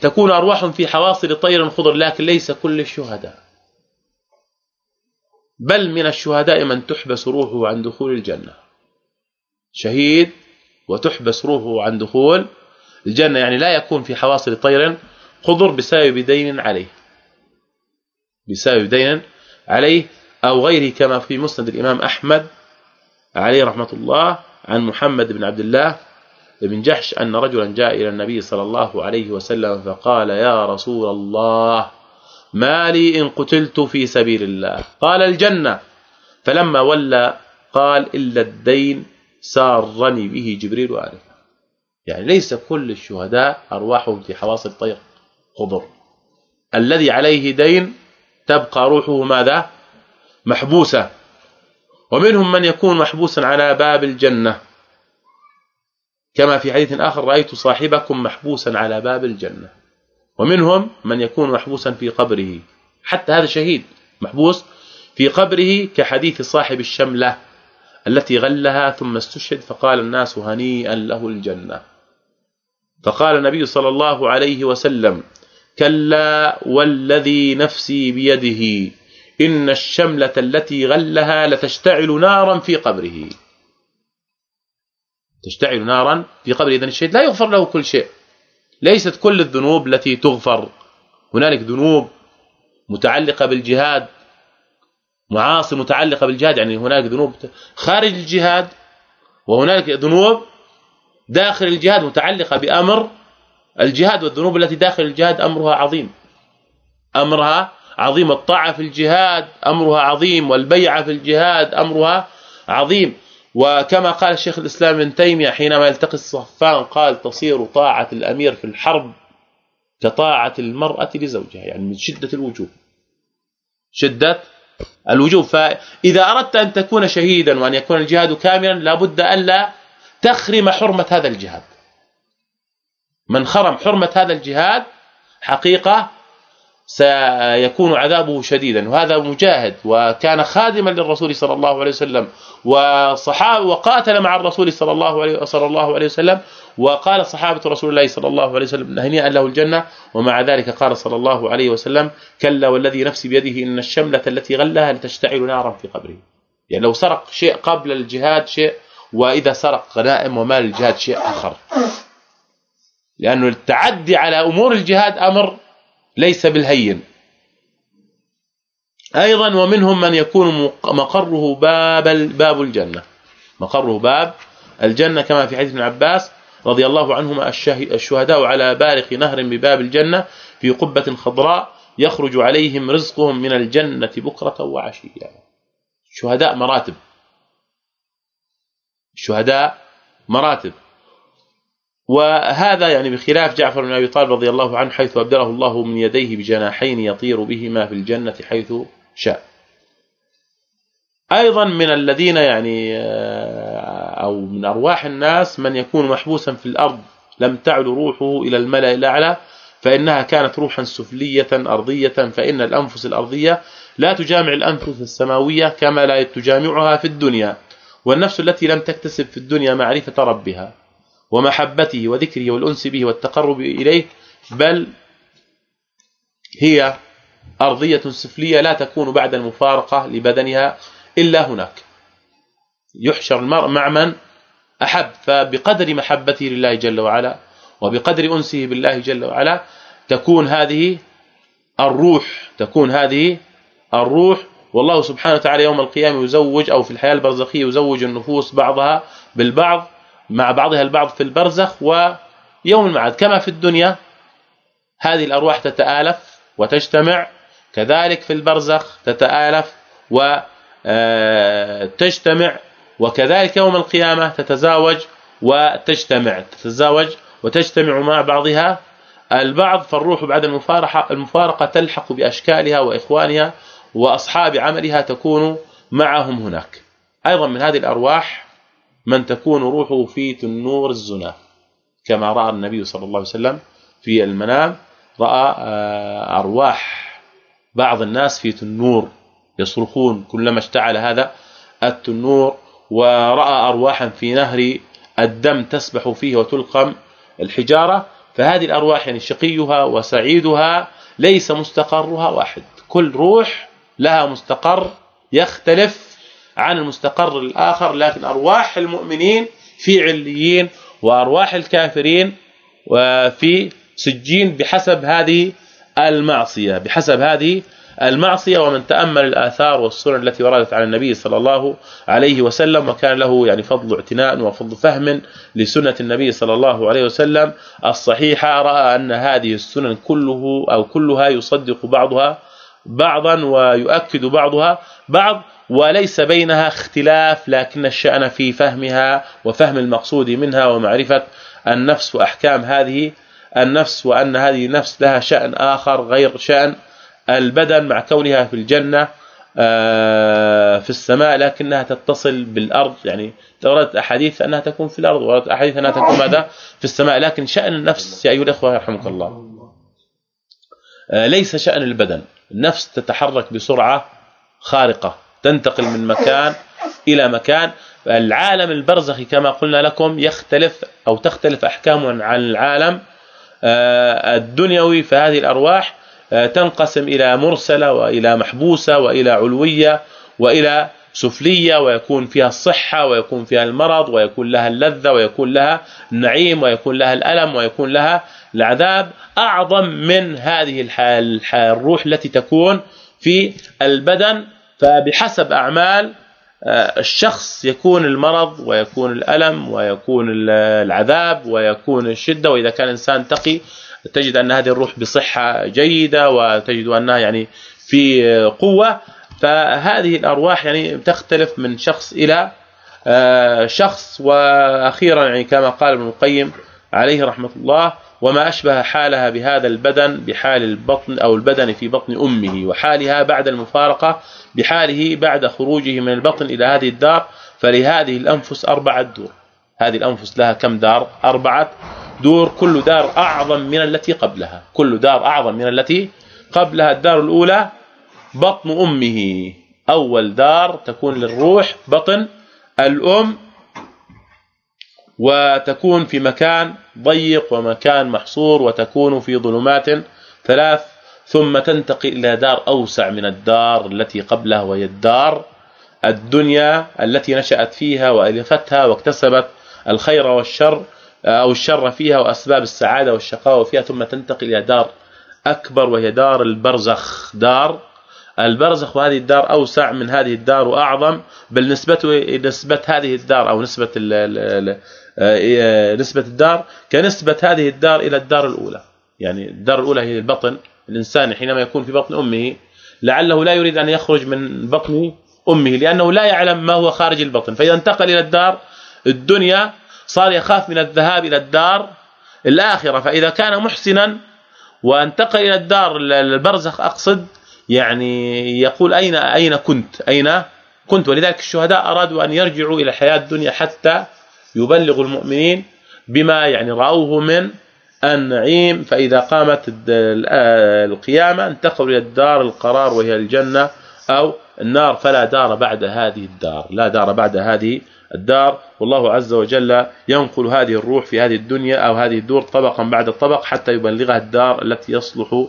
تكون ارواحهم في حواصل طير خضر لكن ليس كل الشهداء. بل من الشهداء من تحبس روحه عن دخول الجنة. شهيد وتحبس روحه عن دخول الجنة. يعني لا يكون في حواصل طير خضر بسبب دين عليه. بسبب دين عليه أو غيره كما في مسند الإمام أحمد عليه رحمة الله عن محمد بن عبد الله بن جحش أن رجلا جاء إلى النبي صلى الله عليه وسلم فقال يا رسول الله ما لي إن قتلت في سبيل الله. قال الجنة. فلما ولى قال إلا الدين سارني به جبريل وآله. يعني ليس كل الشهداء أرواحهم في حواصل الطير خضر. الذي عليه دين تبقى روحه ماذا؟ محبوسة. ومنهم من يكون محبوسا على باب الجنة. كما في حديث آخر رأيت صاحبكم محبوسا على باب الجنة ومنهم من يكون محبوسا في قبره. حتى هذا شهيد محبوس في قبره كحديث صاحب الشملة التي غلها ثم استشهد فقال الناس هنيئا له الجنة. فقال النبي صلى الله عليه وسلم كلا والذي نفسي بيده إن الشملة التي غلها لتشتعل نارا في قبره. تشتعل نارا في قبره اذا الشهيد لا يغفر له كل شيء. ليست كل الذنوب التي تغفر. هنالك ذنوب متعلقة بالجهاد معاصي متعلقة بالجهاد يعني هناك ذنوب خارج الجهاد وهنالك ذنوب داخل الجهاد متعلقة بأمر الجهاد والذنوب التي داخل الجهاد أمرها عظيم. أمرها عظيم. الطاعة في الجهاد أمرها عظيم والبيعة في الجهاد أمرها عظيم. وكما قال الشيخ الإسلام ابن تيمية حينما يلتقي الصفان قال تصير طاعة الأمير في الحرب كطاعة المرأة لزوجها يعني من شدة الوجوب. شدة الوجوب. فإذا أردت أن تكون شهيدا وأن يكون الجهاد كاملا لابد الا تخرم حرمة هذا الجهاد. من خرم حرمة هذا الجهاد حقيقة سيكون عذابه شديدا. وهذا مجاهد وكان خادما للرسول صلى الله عليه وسلم وصحابه وقاتل مع الرسول صلى الله عليه صلى الله عليه وسلم وقال صحابة رسول الله صلى الله عليه وسلم هنيئا له الجنة ومع ذلك قال صلى الله عليه وسلم كلا والذي نفسي بيده إن الشملة التي غلها لتشتعل نارا في قبره. يعني لو سرق شيء قبل الجهاد شيء وإذا سرق غنائم ومال الجهاد شيء آخر. لأنه التعدي على أمور الجهاد أمر ليس بالهين. أيضا ومنهم من يكون مقره باب باب الجنة. مقره باب الجنة كما في حديث ابن عباس رضي الله عنهما الشهداء على بارق نهر بباب الجنة في قبة خضراء يخرج عليهم رزقهم من الجنة بكرة وعشيا. الشهداء مراتب. الشهداء مراتب. وهذا يعني بخلاف جعفر بن أبي طالب رضي الله عنه حيث أبدله الله من يديه بجناحين يطير بهما في الجنة حيث شاء. أيضا من الذين يعني آه، أو من أرواح الناس من يكون محبوسا في الأرض لم تعل روحه إلى الملأ الأعلى فإنها كانت روحا سفلية أرضية فإن الأنفس الأرضية لا تجامع الأنفس السماوية كما لا تجامعها في الدنيا والنفس التي لم تكتسب في الدنيا معرفة ربها. ومحبته وذكره والأنس به والتقرب إليه بل هي أرضية سفلية لا تكون بعد المفارقة لبدنها إلا هناك. يحشر المرء مع من أحب فبقدر محبته لله جل وعلا وبقدر أنسه بالله جل وعلا تكون هذه الروح تكون هذه الروح. والله سبحانه وتعالى يوم القيامة يزوج أو في الحياة البرزخية يزوج النفوس بعضها بالبعض مع بعضها البعض في البرزخ ويوم المعاد. كما في الدنيا هذه الأرواح تتآلف وتجتمع. كذلك في البرزخ تتآلف وتجتمع. وكذلك يوم القيامة تتزاوج وتجتمع. تتزاوج وتجتمع مع بعضها. البعض فالروح بعد المفارقه المفارقة تلحق بأشكالها وإخوانها وأصحاب عملها تكون معهم هناك. أيضا من هذه الأرواح من تكون روحه في تنور الزنا. كما رأى النبي صلى الله عليه وسلم في المنام رأى آه، أرواح بعض الناس في تنور يصرخون كلما اشتعل هذا التنور ورأى أرواحا في نهر الدم تسبح فيه وتلقم الحجارة. فهذه الأرواح يعني شقيها وسعيدها ليس مستقرها واحد. كل روح لها مستقر يختلف عن المستقر الآخر لكن أرواح المؤمنين في عليين وأرواح الكافرين وفي سجين بحسب هذه المعصية بحسب هذه المعصية. ومن تأمل الآثار والسنن التي وردت عن النبي صلى الله عليه وسلم وكان له يعني فضل اعتناء وفضل فهم لسنة النبي صلى الله عليه وسلم الصحيحة رأى أن هذه السنن كله أو كلها يصدق بعضها بعضا ويؤكد بعضها بعض. وليس بينها اختلاف لكن الشأن في فهمها وفهم المقصود منها ومعرفة النفس وأحكام هذه النفس وأن هذه النفس لها شأن آخر غير شأن البدن مع كونها في الجنة آه، في السماء لكنها تتصل بالأرض. يعني وردت أحاديث أنها تكون في الأرض وردت أحاديث أنها تكون ماذا؟ في السماء. لكن شأن النفس يا أيها الإخوة يرحمك الله. آه، ليس شأن البدن. النفس تتحرك بسرعة خارقة. تنتقل من مكان إلى مكان. العالم البرزخي كما قلنا لكم يختلف أو تختلف احكامه عن العالم آه، الدنيوي فهذه الأرواح آه، تنقسم إلى مرسلة وإلى محبوسة وإلى علوية وإلى سفلية ويكون فيها الصحة ويكون فيها المرض ويكون لها اللذة ويكون لها النعيم ويكون لها الألم ويكون لها العذاب. أعظم من هذه الروح التي تكون في البدن فبحسب أعمال آه، الشخص يكون المرض ويكون الألم ويكون العذاب ويكون الشدة وإذا كان إنسان تقي تجد أن هذه الروح بصحة جيدة وتجد أنها يعني في قوة. فهذه الأرواح يعني تختلف من شخص إلى آه، شخص. وأخيرا يعني كما قال ابن القيم عليه رحمة الله وما أشبه حالها بهذا البدن بحال البطن أو البدن في بطن أمه وحالها بعد المفارقة بحاله بعد خروجه من البطن إلى هذه الدار فلهذه الأنفس أربعة دور. هذه الأنفس لها كم دار؟ أربعة دور كل دار أعظم من التي قبلها. كل دار أعظم من التي قبلها. الدار الأولى بطن أمه. أول دار تكون للروح بطن الأم وتكون في مكان ضيق ومكان محصور وتكون في ظلمات ثلاث ثم تنتقل إلى دار أوسع من الدار التي قبلها وهي الدار الدنيا التي نشأت فيها وألفتها واكتسبت الخير والشر أو الشر فيها وأسباب السعادة والشقاوة فيها ثم تنتقل إلى دار أكبر وهي دار البرزخ. دار البرزخ وهذه الدار أوسع من هذه الدار وأعظم بل نسبته نسبة هذه الدار أو نسبة آه، نسبة الدار كنسبة هذه الدار إلى الدار الأولى. يعني الدار الأولى هي البطن الإنسان حينما يكون في بطن أمه لعله لا يريد أن يخرج من بطن أمه لأنه لا يعلم ما هو خارج البطن. فإذا انتقل إلى الدار الدنيا صار يخاف من الذهاب إلى الدار الآخرة. فإذا كان محسنا وانتقل إلى الدار البرزخ أقصد يعني يقول أين أين كنت؟ أين كنت؟ ولذلك الشهداء أرادوا أن يرجعوا إلى الحياة الدنيا حتى يبلغوا المؤمنين بما يعني رأوه من النعيم فإذا قامت القيامة انتقلوا إلى الدار القرار وهي الجنة أو النار فلا دار بعد هذه الدار لا دار بعد هذه الدار. والله عز وجل ينقل هذه الروح في هذه الدنيا أو هذه الدور طبقا بعد طبق حتى يبلغها الدار التي يصلح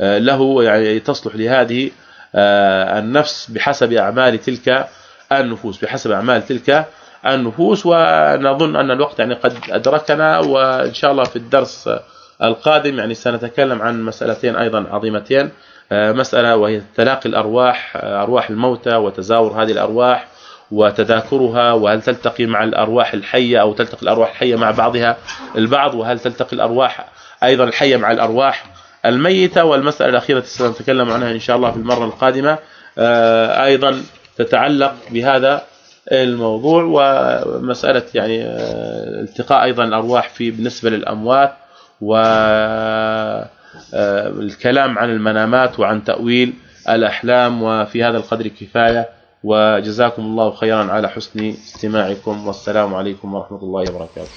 له يعني تصلح لهذه النفس بحسب أعمال تلك النفوس بحسب أعمال تلك النفوس ونظن أن الوقت يعني قد أدركنا وإن شاء الله في الدرس القادم يعني سنتكلم عن مسألتين أيضا عظيمتين. آه، مسألة وهي تلاقي الأرواح أرواح الموتى وتزاور هذه الأرواح وتذاكرها وهل تلتقي مع الأرواح الحية أو تلتقي الأرواح الحية مع بعضها البعض وهل تلتقي الأرواح أيضا الحية مع الأرواح الميتة؟ والمسألة الأخيرة سنتكلم عنها إن شاء الله في المرة القادمة آه، أيضا تتعلق بهذا الموضوع ومسألة يعني آه، التقاء أيضا الأرواح في بالنسبة للأموات والكلام آه، عن المنامات وعن تأويل الأحلام وفي هذا القدر كفاية. وجزاكم الله خيرا على حسن استماعكم. والسلام عليكم ورحمة الله وبركاته.